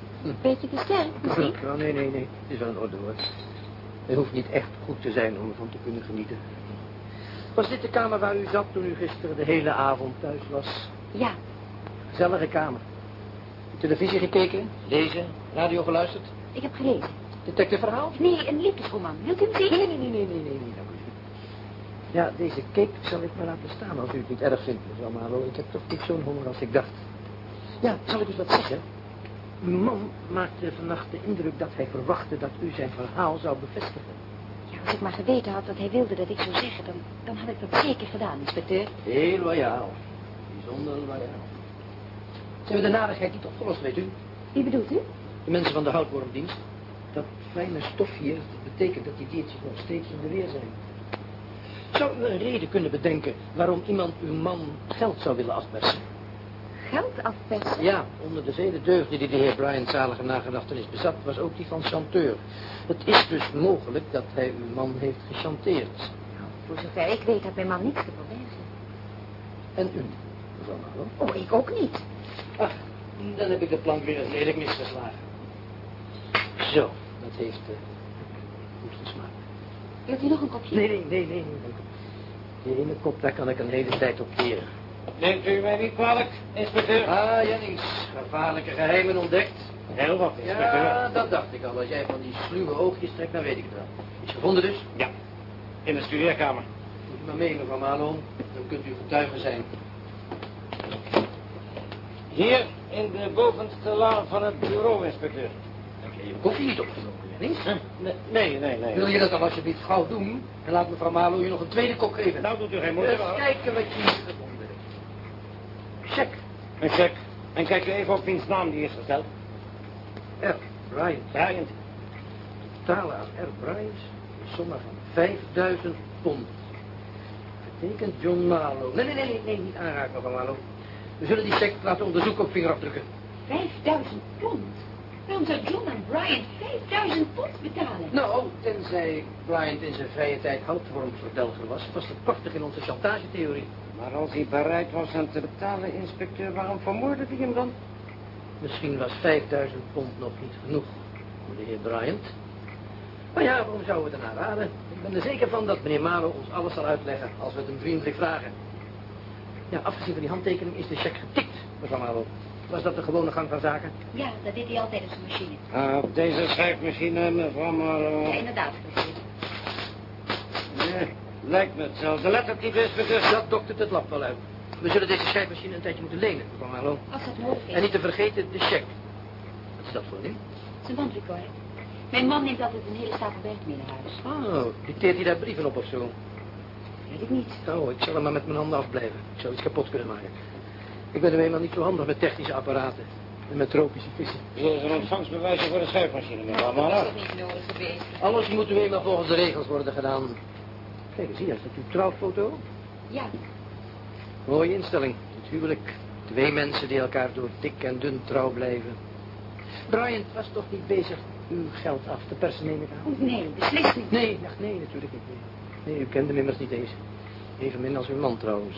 Beetje te sterk, misschien? Oh, nee, nee, nee. Het is wel in orde, hoor. Het hoeft niet echt goed te zijn om ervan te kunnen genieten. Was dit de kamer waar u zat toen u gisteren de hele avond thuis was? Ja, Gezellige kamer. Televisie gekeken, lezen, radio geluisterd. ik heb gelezen. Detective verhaal? Nee, een liefdesroman. Wilt u hem zien? Nee, nee, nee, nee, nee, nee. Ja, deze cake zal ik maar laten staan als u het niet erg vindt, mevrouw Malo. Ik heb toch niet zo'n honger als ik dacht. Ja, zal ik eens wat zeggen? Uw man maakte vannacht de indruk dat hij verwachtte dat u zijn verhaal zou bevestigen. Ja, als ik maar geweten had wat hij wilde dat ik zou zeggen, dan, dan had ik dat zeker gedaan, inspecteur. Heel loyaal. Bijzonder loyaal. Ze hebben de narigheid niet opgelost, weet u. Wie bedoelt u? De mensen van de houtwormdienst. Dat fijne stofje, dat betekent dat die diertjes nog steeds in de weer zijn. Zou u een reden kunnen bedenken waarom iemand uw man geld zou willen afpersen? Geld afpersen? Ja, onder de vele deugden die de heer Bryant zalige nagedachtenis bezat, was ook die van chanteur. Het is dus mogelijk dat hij uw man heeft gechanteerd. Nou, voor zover ik weet had mijn man niets te verbergen. En u, mevrouw Marlow? Oh, ik ook niet. Ach, dan heb ik de plank weer eens lelijk misgeslagen. Zo, dat heeft uh, goed gesmaakt. Wilt u nog een kopje? Nee, nee, nee, nee. Die ene kop, daar kan ik een hele tijd op keren. Neemt u mij niet kwalijk, inspecteur? Ah, Jennings, gevaarlijke geheimen ontdekt. Heel wat, inspecteur. Ja, dat dacht ik al. Als jij van die sluwe oogjes trekt, dan weet ik het wel. Is gevonden dus? Ja, in de studeerkamer. Moet u maar mee, mevrouw Marlow. Dan kunt u getuige zijn. Hier, in de bovenste laan van het bureau, inspecteur. Heb je je koffie niet opgenomen, Jennings? Nee, nee, nee. Wil je dat dan alsjeblieft gauw doen? En laat mevrouw Marlow je nog een tweede kop geven. Nou, doet u geen moeite. Eens kijken wat je hier gevonden hebt. Check. Een check. En kijk u even op wiens naam die is gesteld. R. Bryant. Bryant. Betalen aan R. Bryant een som van 5000 pond. Getekend John Marlow. Nee, nee, nee, nee, nee, niet aanraken, mevrouw Marlow. We zullen die check laten onderzoeken op vingerafdrukken. 5000 pond? Waarom zou John en Brian 5000 pond betalen? Nou, tenzij Bryant in zijn vrije tijd houtwormverdelger was, was het prachtig in onze chantagetheorie. Maar als hij bereid was hem te betalen, inspecteur, waarom vermoordde hij hem dan? Misschien was 5000 pond nog niet genoeg voor de heer Bryant. Maar ja, waarom zouden we het ernaar raden? Ik ben er zeker van dat meneer Marlow ons alles zal uitleggen als we het hem vriendelijk vragen. Ja, afgezien van die handtekening is de cheque getikt, mevrouw Marlow. Was dat de gewone gang van zaken? Ja, dat deed hij altijd op zijn machine. Ah, op deze schrijfmachine, mevrouw Marlow. Ja, inderdaad, precies. Nee, lijkt me hetzelfde lettertype, inspecteur. Dat doktert het lab wel uit. We zullen deze schrijfmachine een tijdje moeten lenen, mevrouw Marlow. Als dat nodig is. En niet te vergeten de cheque. Wat is dat voor een ding? Zijn bandrecorder. Mijn man neemt altijd een hele stapel werk mee naar huis. Oh, dicteert hij daar brieven op of zo? Weet ik niet. Oh, ik zal er maar met mijn handen afblijven. Ik zou iets kapot kunnen maken. Ik ben er eenmaal niet zo handig met technische apparaten. En met tropische vissen. Zullen ze een ontvangstbewijs voor de schrijfmachine, mevrouw Dat Marlow? is toch niet nodig geweest? Alles moet nu eenmaal volgens de regels worden gedaan. Kijk eens hier, is dat uw trouwfoto? Ja, Mooie instelling. Het huwelijk. Twee mensen die elkaar door dik en dun trouw blijven. Bryant was toch niet bezig uw geld af te persen, neem ik aan? nee, beslist niet. Nee, ach, nee, natuurlijk niet. Nee. nee, u kende hem immers niet eens. Evenmin als uw man trouwens.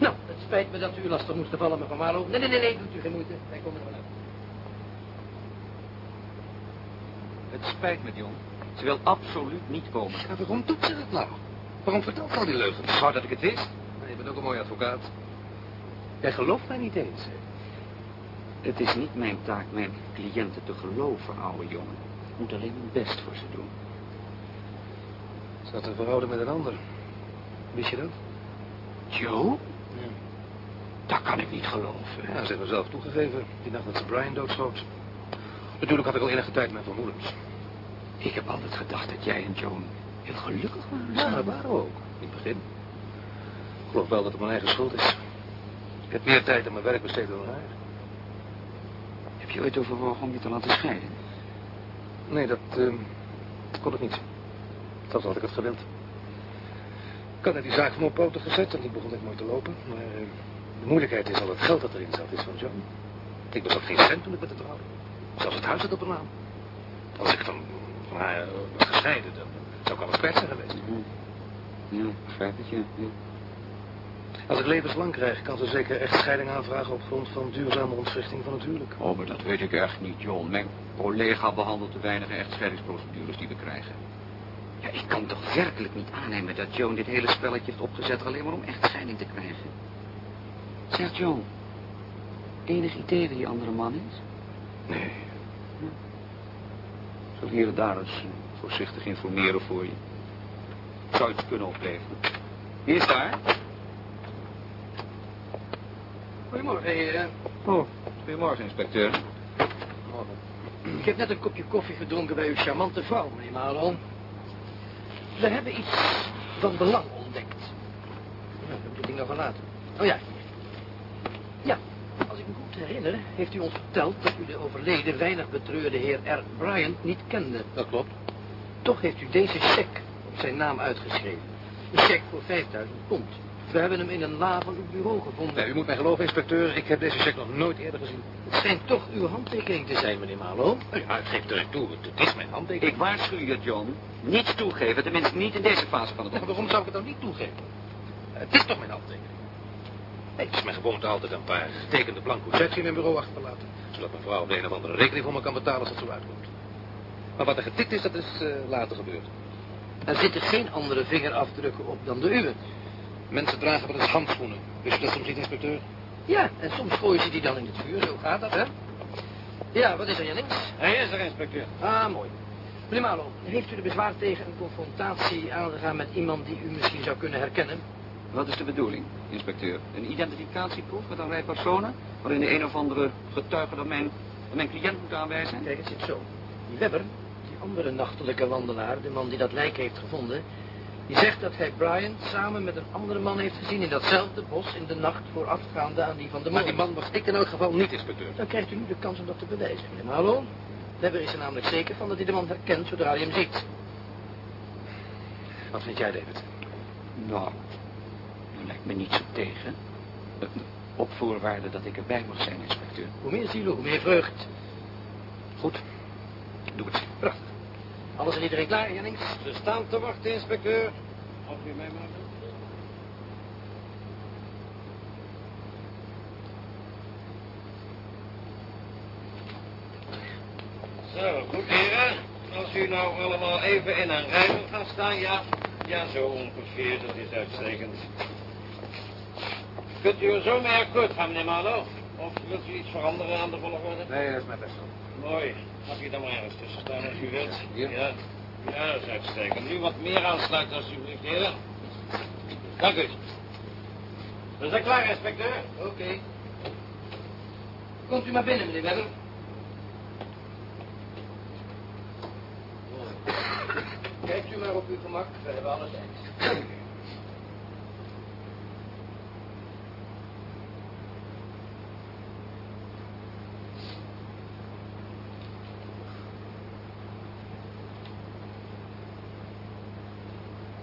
Nou, het spijt me dat u lastig moest vallen, mevrouw Marlow. Nee, nee, nee, nee, doet u geen moeite. Wij komen er wel uit. Het spijt me, John. Ze wil absoluut niet komen. Ja, waarom doet ze dat nou? Waarom vertelt ze al die leugens? Wou dat ik het wist? Maar je bent ook een mooie advocaat. Jij gelooft mij niet eens. hè? Het is niet mijn taak mijn cliënten te geloven, oude jongen. Ik moet alleen mijn best voor ze doen. Ze had een verhouding met een ander. Wist je dat? Joe? Dat kan ik niet geloven. Ja, ze hebben zelf toegegeven. Die nacht dat ze Brian doodschoot. Natuurlijk had ik al enige tijd mijn vermoedens. Ik heb altijd gedacht dat jij en Joan heel gelukkig waren. Ja, dat waren we ook. In het begin. Ik geloof wel dat het mijn eigen schuld is. Ik heb meer tijd aan mijn werk besteed dan haar. Heb je ooit overwogen om je te laten scheiden? Nee, dat ehm, kon ik niet. Dat had ik het gewild. Ik had net die zaak van mijn poten gezet en die begon net mooi te lopen. Maar ehm, de moeilijkheid is al het geld dat erin zat, is van John. Ik bezat geen cent toen ik met het trouwde. Zelfs het huis zat op een naam. Als ik van, van haar eh, was gescheiden, dan zou ik al eens kwijt zijn geweest. Ja, ik begrijp het, ja. Als ik levenslang krijg, kan ze zeker echtscheiding aanvragen op grond van duurzame ontwrichting van het huwelijk. Oh, maar dat weet ik echt niet, John. Mijn collega behandelt de weinige echtscheidingsprocedures die we krijgen. Ja, ik kan toch werkelijk niet aannemen dat Joan dit hele spelletje heeft opgezet... alleen maar om echtscheiding te krijgen. Zeg, Joan. Enig idee wie die andere man is? Nee. Zal hier en daar eens voorzichtig informeren voor je. Zou iets kunnen opleveren. Wie is daar? Goedemorgen, heren. Oh, goedemorgen, inspecteur. Ik heb net een kopje koffie gedronken bij uw charmante vrouw, meneer Marlon. We hebben iets van belang ontdekt. Nou, heb ik het ding nog verlaten. Oh ja. Ja, als ik me goed herinner, heeft u ons verteld dat u de overleden, weinig betreurde heer R. Bryant niet kende. Dat klopt. Toch heeft u deze cheque op zijn naam uitgeschreven. Een cheque voor 5000 pond. We hebben hem in een la van uw bureau gevonden. Nee, u moet mij geloven, inspecteur. Ik heb deze check nog nooit eerder gezien. Het schijnt toch uw handtekening te zijn, meneer Marlowe. Ja, ik geef direct toe. Het is mijn handtekening. Ik waarschuw je, John. Niets toegeven, tenminste niet in deze fase van het Ja, waarom zou ik het dan niet toegeven? Het is toch mijn handtekening? Nee, het is mijn gewoonte altijd een paar getekende blanco checks in mijn bureau achter te laten. Zodat mijn vrouw de een of andere rekening voor me kan betalen als het zo uitkomt. Maar wat er getikt is, dat is eh, later gebeurd. Er zitten geen andere vingerafdrukken op dan de uwe. Mensen dragen wel eens handschoenen. Wist je dat soms niet, inspecteur? Ja, en soms gooien ze die dan in het vuur. Zo gaat dat, hè? Ja, wat is er, Jennings? Hij is er, inspecteur. Ah, mooi. Meneer Marlow, heeft u er bezwaar tegen een confrontatie aangegaan met iemand die u misschien zou kunnen herkennen? Wat is de bedoeling, inspecteur? Een identificatieproef met een rij personen... waarin de een of andere getuige dat mijn, dat mijn cliënt moet aanwijzen? Kijk, het zit zo. Die Webber, die andere nachtelijke wandelaar, de man die dat lijk heeft gevonden... die zegt dat hij Brian samen met een andere man heeft gezien in datzelfde bos... in de nacht voorafgaande aan die van de Maar man. die man was ik in elk geval niet, inspecteur. Dan krijgt u nu de kans om dat te bewijzen, meneer Marlow. Webber is er namelijk zeker van dat hij de man herkent zodra hij hem ziet. Wat vind jij, David? Nou, dat lijkt me niet zo tegen. Op voorwaarde dat ik erbij mag zijn, inspecteur. Hoe meer zielen, hoe meer vreugd. Goed. Doe het. Prachtig. Alles en iedereen klaar, Jennings? Ze staan te wachten, inspecteur. Of u mij maar... Zo, goed heren. Als u nou allemaal even in een rij wil gaan staan, ja. Ja, zo ongeveer, dat is uitstekend. Kunt u er zo mee akkoord gaan, meneer Marlow? Of wilt u iets veranderen aan de volgorde? Nee, dat is mijn best wel. Mooi. Mag je dan maar ergens tussen staan als u wilt? Ja. Ja, dat is uitstekend. Nu wat meer aansluiten, alsjeblieft, heren. Dank u. We zijn klaar, inspecteur. Oké. Komt u maar binnen, meneer Webber. Kijkt u maar op uw gemak, we hebben alle tijd.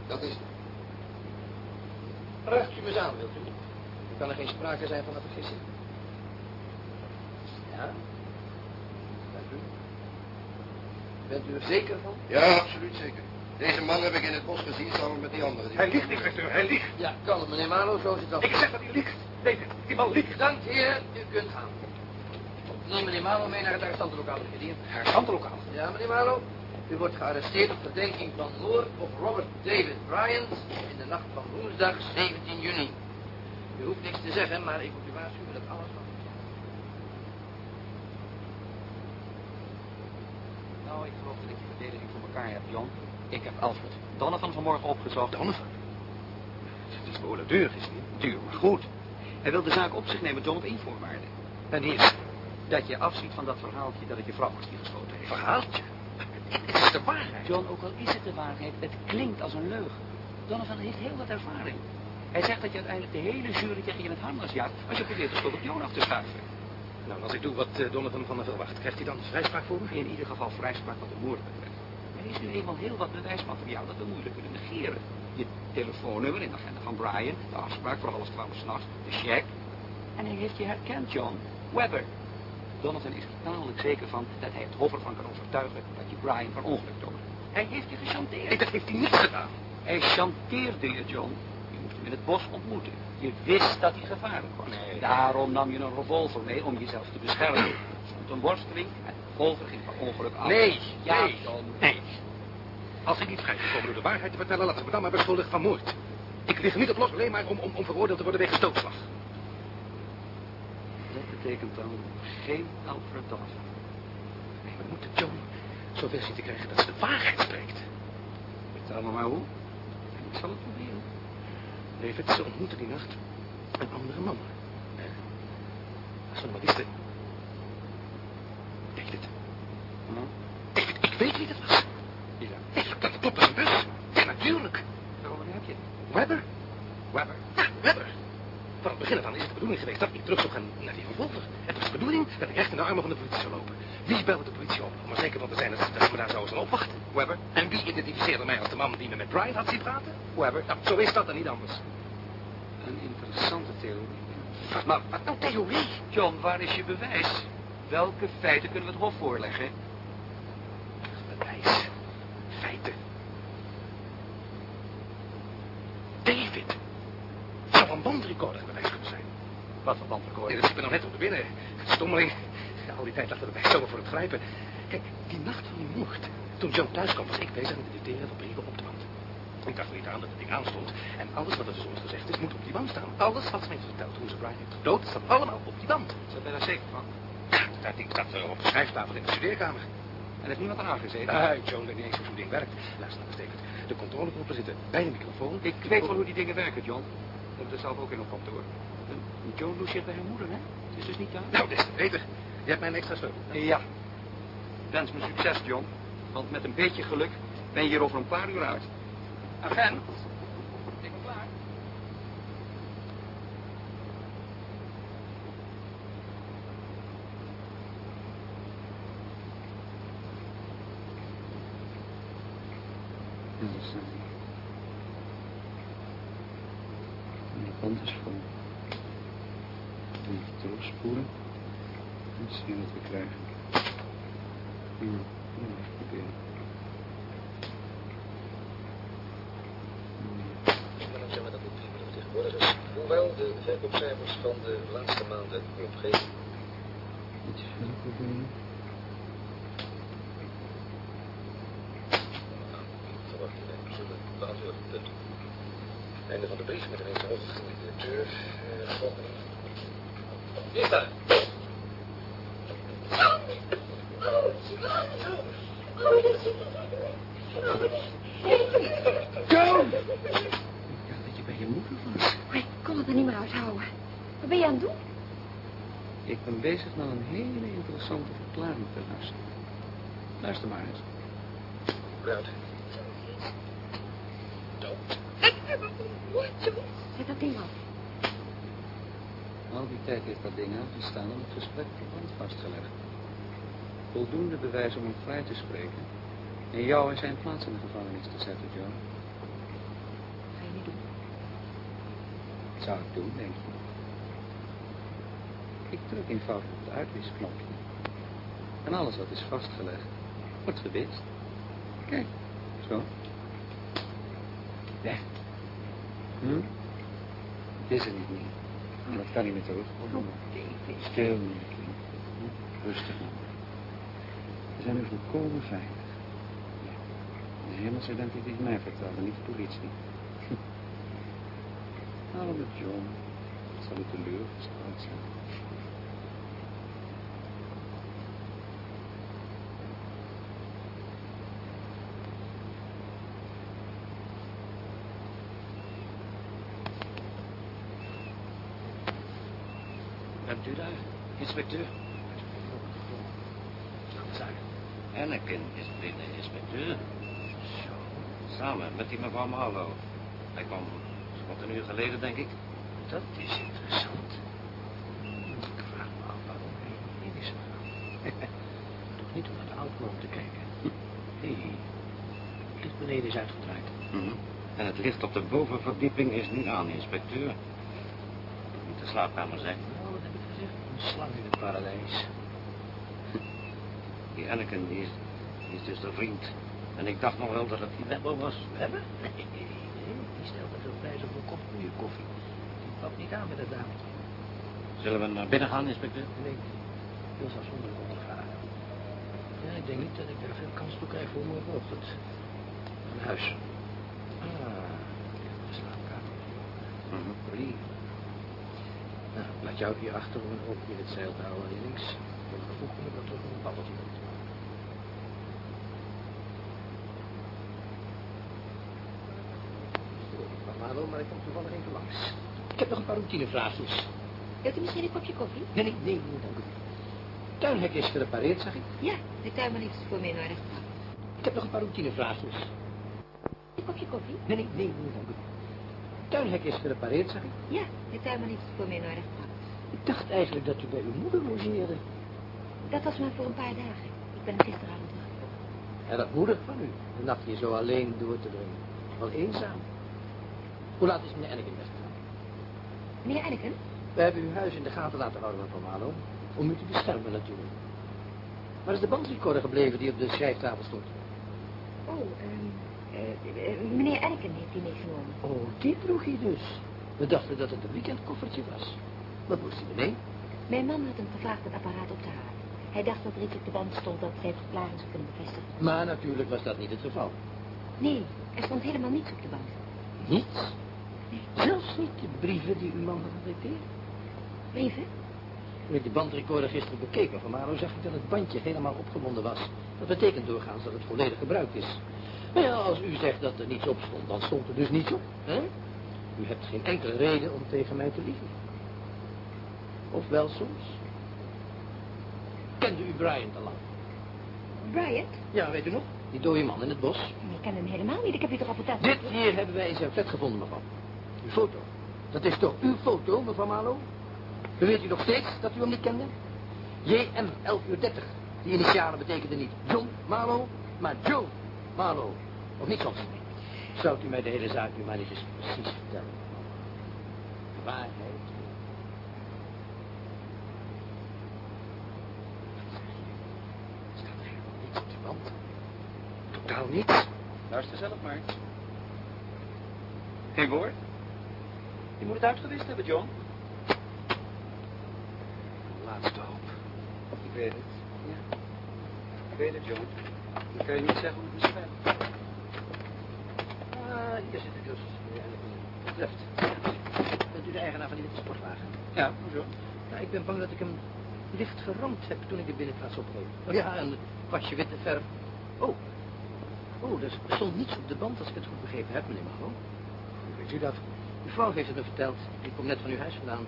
Dat is... Raakt u me eens aan, wilt u? Dan kan er geen sprake zijn van een vergissing. Ja? Bent u? Bent u er zeker van? Ja, absoluut zeker. Deze man heb ik in het bos gezien samen met die andere. Die Hij liegt, inspecteur. Hij liegt. Ja, kalm, meneer Marlow, zo zit dat. Ik zeg dat hij liegt. David, die man liegt. Bedankt, heer. U kunt gaan. Neem meneer Marlow mee naar het arrestantenlokaal, meneer Herstandlokaal. Ja, meneer Marlow. U wordt gearresteerd op verdenking van moord op Robert David Bryant in de nacht van woensdag 17 juni. U hoeft niks te zeggen, maar ik moet u waarschuwen dat alles wat... Nou, ik geloof dat ik je verdediging voor elkaar heb, John. Ik heb Alfred Donovan vanmorgen opgezocht. Donovan? Het is behoorlijk duur, is het niet? Duur, maar goed. Hij wil de zaak op zich nemen, John, op één voorwaarde. En die is... Dat je afziet van dat verhaaltje dat het je vrouw wordt geschoten heeft. Verhaaltje. Het is de waarheid. John, ook al is het de waarheid, het klinkt als een leugen. Donovan heeft heel wat ervaring. Hij zegt dat je uiteindelijk de hele jury tegen je in het harnas jaagt... als je probeert de schuld op Joan af te schuiven. Nou, als ik doe wat eh, Donovan van me verwacht, krijgt hij dan vrijspraak voor me? In ieder geval vrijspraak wat de moord betreft. Er is nu eenmaal heel wat bewijsmateriaal dat we moeilijk kunnen negeren. Je telefoonnummer in de agenda van Brian, de afspraak voor half twaalf s'nachts, de check. En hij heeft je herkend, John. Webber. Donovan is er tamelijk zeker van dat hij het hof ervan kan overtuigen dat je Brian van ongeluk doodde. Hij heeft je gechanteerd. Nee, dat heeft hij niet gedaan. Hij chanteerde je, John. Je moest hem in het bos ontmoeten. Je wist dat hij gevaarlijk was. Nee. Daarom nam je een revolver mee om jezelf te beschermen. Er stond een worsteling en de revolver ging van ongeluk af. Nee, ja, nee, John. nee. Als ik niet vrijgekomen door de waarheid te vertellen, laten ze me dan maar beschuldigd van moord. Ik lig niet op los alleen maar om, om, om veroordeeld te worden wegens doodslag. Dat betekent dan geen Alfred Dawson. Nee, we moeten John zover zien te krijgen dat ze de waarheid spreekt. Vertel me maar hoe. Ik zal het proberen. David, ze ontmoeten die nacht een andere man. Als we nog maar wisten. David. David, ik weet wie dat was. Ja. Dat klopt als een bus. Ja, natuurlijk. Waarom heb je? Webber? Webber? Ja, Webber. Van het begin af aan is het de bedoeling geweest dat ik terug zou gaan naar die revolver. Het was de bedoeling dat ik echt in de armen van de politie zou lopen. Wie belde de politie op? Om er zeker van te zijn dat ze, dat ze me daar zouden opwachten. Webber. En wie identificeerde mij als de man die me met Brian had zien praten? Webber. Nou, zo is dat en niet anders. Een interessante theorie. Maar, wat nou theorie? John, waar is je bewijs? Welke feiten kunnen we het Hof voorleggen? Bewijs. Feiten. David. Zou een bandrecorder bewijs kunnen zijn. Wat voor bandrecorder? Nee, dat zit me nog net de binnen. Stommeling. Al die tijd lag er bij zomaar voor het grijpen. Kijk, die nacht van die moord. Toen John thuis kwam, was ik bezig met het editeren van brieven op de wand. Ik dacht er niet aan dat het ding aanstond. En alles wat er dus ons gezegd is, moet op die wand staan. Alles wat ze heeft verteld hoe ze Brian heeft gedood, staat allemaal op die wand. Zijn ben daar zeker van? Dat ding staat eh, op de schrijftafel in de studeerkamer. En heeft niemand aan gezeten? Nee, John weet niet eens hoe zo'n ding werkt. Luister eens, David. De controleknoppen zitten bij de microfoon. Ik weet wel hoe die dingen werken, John. Ik heb er zelf ook in op kantoor. En Joan logeert bij haar moeder, hè? Het is dus niet daar. Nou, des te beter. Je hebt mijn extra sleutel. Ja. Wens me succes, John. Want met een beetje geluk ben je hier over een paar uur uit. Agent. Ik ben klaar. Ja, dat is uh, Mijn kant is vol. Even terugspoelen. En zien wat we krijgen. Ja, ja, even proberen. Ik kan ook zeggen dat dit prima tegenwoordig is. Hoewel de verkoopcijfers van de laatste maanden. Iets een zullen beantwoorden. Punt. Einde van de brief met de meeste hooggezinde directeur. Uh, volgende. Hier staat. John! Ja, dat je bij je moeder was. Ik kon het er niet meer uithouden. Wat ben je aan het doen? Ik ben bezig naar een hele interessante verklaring te luisteren. Luister maar eens. Eruit. Zet dat ding af. Al die tijd heeft dat ding aangestaan om het gesprek verband vastgelegd. Voldoende bewijs om hem vrij te spreken. En jou in zijn plaats in de gevangenis te zetten, John. Ga je niet doen. Zou ik doen, denk je? Ik druk eenvoudig op het uitwisknopje. En alles wat is vastgelegd, wordt gewist. Kijk, zo. Weg. Hm? Het is er niet meer. En dat kan niet meer terugkomen. Stil. Hm? Rustig. We zijn nu volkomen veilig. Ja. De hemelse identiteit mij vertellen, niet de politie. Arme John. Het zal u teleurgesteld zijn. Inspecteur? Anakin is binnen, inspecteur. Zo. Samen met die mevrouw Marlowe. Hij kwam wat een uur geleden, denk ik. Dat is interessant. Ik vraag me af waarom hij hier is gegaan. Toch niet om naar de autonoom te kijken. Hé, hey, het licht beneden is uitgedraaid. Mhm. En het licht op de bovenverdieping is nu aan, inspecteur. Het moet de slaapkamer zijn. Nou, wat heb ik gezegd? Een slang in het paradijs. Die die is, die is dus de vriend. En ik dacht nog wel dat het die Webber was. Hebben? Nee, nee. Die stelt te veel prijs op een kop goede koffie. Die pakt niet aan met het dame. Zullen we naar binnen gaan, inspecteur? Nee, ik wil zonder ondervragen. Ja, ik denk niet dat ik daar veel kans toe krijg voor morgenochtend. Een huis. Ah, de slaapkamer. Drie. Nou, laat jou hier achter om een oogje in het zeil houden aan links. Dan voegen we dat er een balletje. Mano, maar ik kom toevallig even langs. Ik heb nog een paar routinevraagjes. Wilt u misschien een kopje koffie? Nee, nee, nee, nee, dank u. Tuinhek is gerepareerd, zag ik. Ja, de tuinman heeft het voor mij gebracht. Ik heb nog een paar routinevraagjes. Een kopje koffie? Nee, nee, nee, nee, dank u. Tuinhek is gerepareerd, zag ik. Ja, de tuinman heeft het voor mij gebracht. Ik dacht eigenlijk dat u bij uw moeder logeerde. Dat was maar voor een paar dagen. Ik ben er gisteravond teruggekomen. Ja, dat moedig van u. De nacht hier zo alleen door te brengen. Wel eenzaam. Hoe laat is meneer Enneken weggegaan? Meneer Enneken? We hebben uw huis in de gaten laten houden, mevrouw Malo. Om u te beschermen natuurlijk. Waar is de bandrecorder gebleven die op de schrijftafel stond? Oh, ehm, eh, eh, meneer Enneken heeft die meegenomen. Oh, die droeg hij dus. We dachten dat het een weekendkoffertje was. Wat moest hij ermee? Mijn man had hem gevraagd het apparaat op te halen. Hij dacht dat er iets op de band stond dat zijn verklaring zou kunnen bevestigen. Maar natuurlijk was dat niet het geval. Nee, er stond helemaal niets op de band. Niets? Zelfs niet de brieven die uw man had gedicteerd? Brieven? Toen ik de bandrecorder gisteren bekeek, mevrouw Malo, zag ik dat het bandje helemaal opgewonden was. Dat betekent doorgaans dat het volledig gebruikt is. Maar ja, als u zegt dat er niets op stond, dan stond er dus niets op. Hè? U hebt geen enkele reden om tegen mij te liegen. Of wel soms? Kende u Brian te lang? Bryant? Ja, weet u nog? Die dode man in het bos. Ik ken hem helemaal niet. Ik heb u toch al verteld. Dit hier hebben wij in zijn flat gevonden, mevrouw. Uw foto. Dat is toch uw foto, mevrouw Malo? Beweert u nog steeds dat u hem niet kende? JM 11 uur 30. Die initialen betekenden niet John Malo, maar Joe Malo. Of niet soms? Zou u mij de hele zaak nu maar niet eens precies vertellen? De waarheid. Staat er Totaal niets. Luister zelf maar. Geen woord? Je moet het uitgewist hebben, John. Laatste hoop. Ik weet het. Ja. Ik weet het, John. Ik kan je niet zeggen hoe het beschrijft. Ah, hier zit u dus. Left. Bent u de eigenaar van die witte sportwagen? Ja, hoezo? Nou, ik ben bang dat ik hem licht geramd heb toen ik de binnenplaats opreed. Oh ja, een kwastje witte verf. Oh. Oh, er stond niets op de band als ik het goed begrepen heb, meneer Malo. Hoe weet u dat? Uw vrouw heeft het me verteld. Ik kom net van uw huis vandaan.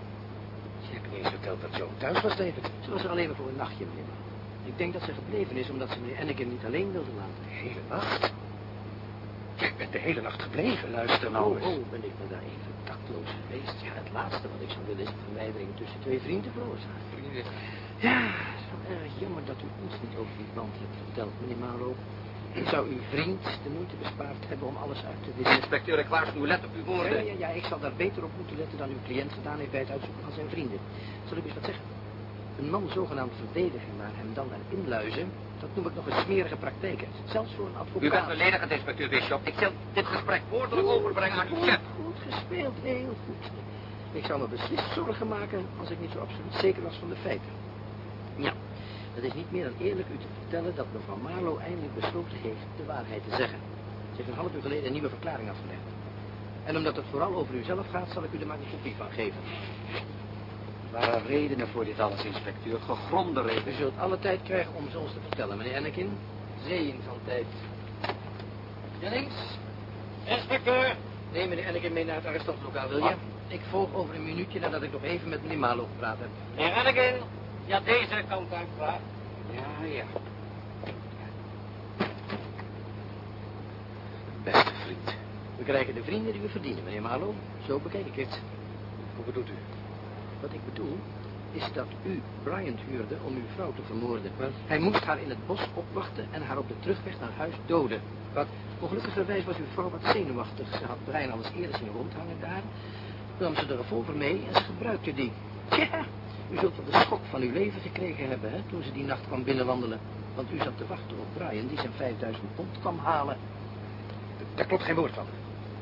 Ze heeft me eens verteld dat Joan thuis was, David. Ze was er alleen maar voor een nachtje, meneer. Ik denk dat ze gebleven is omdat ze meneer Enneken niet alleen wilde laten. Hele nacht? Bent de hele nacht gebleven, luister nou Oh, eens. Oh, ben ik me daar even tactloos geweest. Ja, het laatste wat ik zou willen is een verwijdering tussen twee vrienden veroorzaken. Vrienden. Ja, het is wel erg jammer dat u ons niet over die band hebt verteld, meneer Malo. Ik zou uw vriend de moeite bespaard hebben om alles uit te wissen. Inspecteur, ik waarschuw, let op uw Ja, woorden. ja, ja, ik zal daar beter op moeten letten dan uw cliënt gedaan heeft bij het uitzoeken van zijn vrienden. Zal ik eens wat zeggen? Een man zogenaamd verdedigen, maar hem dan aan inluizen, dat noem ik nog een smerige praktijk. Zelfs voor een advocaat. U bent beledigend, inspecteur Bishop. Ik zal dit gesprek woordelijk overbrengen aan uw Goed, chef. goed gespeeld, heel goed. Ik zou me beslist zorgen maken als ik niet zo absoluut zeker was van de feiten. Ja, het is niet meer dan eerlijk u te vertellen dat mevrouw Marlow eindelijk besloten heeft de waarheid te zeggen. Ze heeft een half uur geleden een nieuwe verklaring afgelegd. En omdat het vooral over uzelf gaat, zal ik u er maar een kopie van geven. Er waren redenen voor dit alles, inspecteur. Gegronde U redenen. zult alle tijd krijgen om ze ons te vertellen, meneer Anakin. Zeeën van tijd. Jennings? Inspecteur. Neem meneer Anakin mee naar het arrestantlokaal, wil je? Ik volg over een minuutje nadat ik nog even met meneer Marlow gepraat heb. Meneer Anakin. Ja, deze kant uit, klaar. Ja, ja. Beste vriend. We krijgen de vrienden die we verdienen, meneer Marlow. Zo bekijk ik het. Hoe bedoelt u? Wat ik bedoel, is dat u Bryant huurde om uw vrouw te vermoorden. Hij moest haar in het bos opwachten en haar op de terugweg naar huis doden. Wat ongelukkigerwijs was uw vrouw wat zenuwachtig. Ze had Brian al eens eerder zien rondhangen daar. Nam ze de revolver mee en ze gebruikte die. Tja, u zult wel de schok van uw leven gekregen hebben, hè, toen ze die nacht kwam binnenwandelen. Want u zat te wachten op Brian, die zijn 5000 pond kwam halen. Daar klopt geen woord van.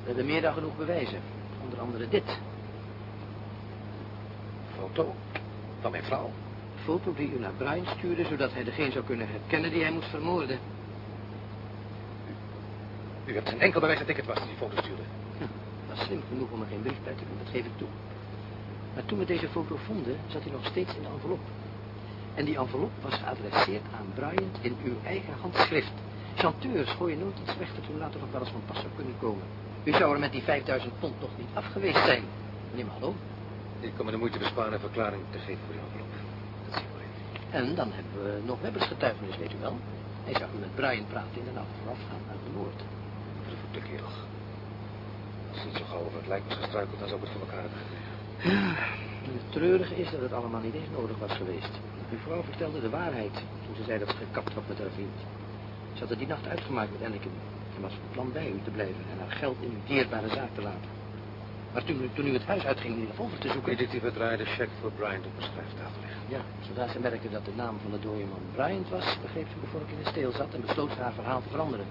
We hebben meer dan genoeg bewijzen. Onder andere dit. Foto van mijn vrouw. Foto die u naar Brian stuurde, zodat hij degene zou kunnen herkennen die hij moest vermoorden. U hebt geen enkel bewijs dat ik het was die die foto stuurde. Ja, was slim genoeg om er geen brief bij te doen, dat geef ik toe. Maar toen we deze foto vonden, zat hij nog steeds in de envelop. En die envelop was geadresseerd aan Bryant in uw eigen handschrift. Chanteurs gooien nooit iets weg dat u later nog wel eens van pas zou kunnen komen. U zou er met die 5000 pond toch niet af geweest zijn, meneer Mallo. Ik kan me de moeite besparen een verklaring te geven voor die envelop. Dat zie je wel in. En dan hebben we nog Webbers getuigenis, weet u wel. Hij zag u met Brian praten in de nacht voorafgaan aan de moord. Vervloekte kerel. Als hij niet zo gauw over het lijk was gestruikeld, dan zou ik het voor elkaar hebben gekregen. En het treurige is dat het allemaal niet eens nodig was geweest. Uw vrouw vertelde de waarheid toen ze zei dat ze gekapt had met haar vriend. Ze had het die nacht uitgemaakt met Anakin en was van plan bij u te blijven en haar geld in uw dierbare zaak te laten. Maar toen, u- toen u het huis uitging om revolver te zoeken... Ik liet die verdraaide cheque voor Bryant op mijn schrijftafel liggen. Ja, zodra ze merkte dat de naam van de dode man Bryant was, begreep ze de vork in de steel zat en besloot haar verhaal te veranderen.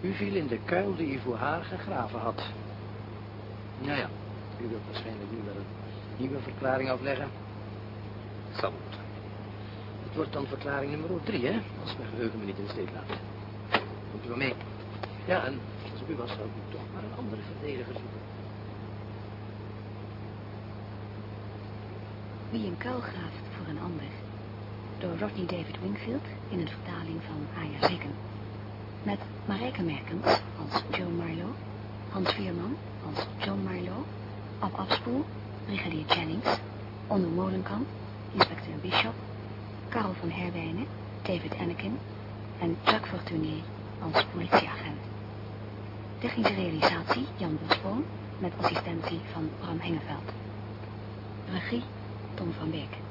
U viel in de kuil die u voor haar gegraven had. Nou ja, u wilt waarschijnlijk nu wel een nieuwe verklaring afleggen. Het zal moeten. Het wordt dan verklaring nummer drie, hè? Als mijn geheugen me niet in de steek laat. Komt u wel mee? Ja, en als ik u was, zou ik u toch maar een andere verdediger zoeken. Wie een kuil graaft voor een ander. Door Rodney David Wingfield in een vertaling van Aya Zikken. Met Marijke Merkens als Joan Marlowe, Hans Veerman als John Marlowe, Ab Afspoel, Brigadier Jennings, Onno Molenkamp, inspecteur Bishop, Karel van Herwijnen, David Anakin en Jacques Fortuné als politieagent. Technische realisatie Jan Bosboom met assistentie van Bram Hengeveld. Regie Tom van Beek.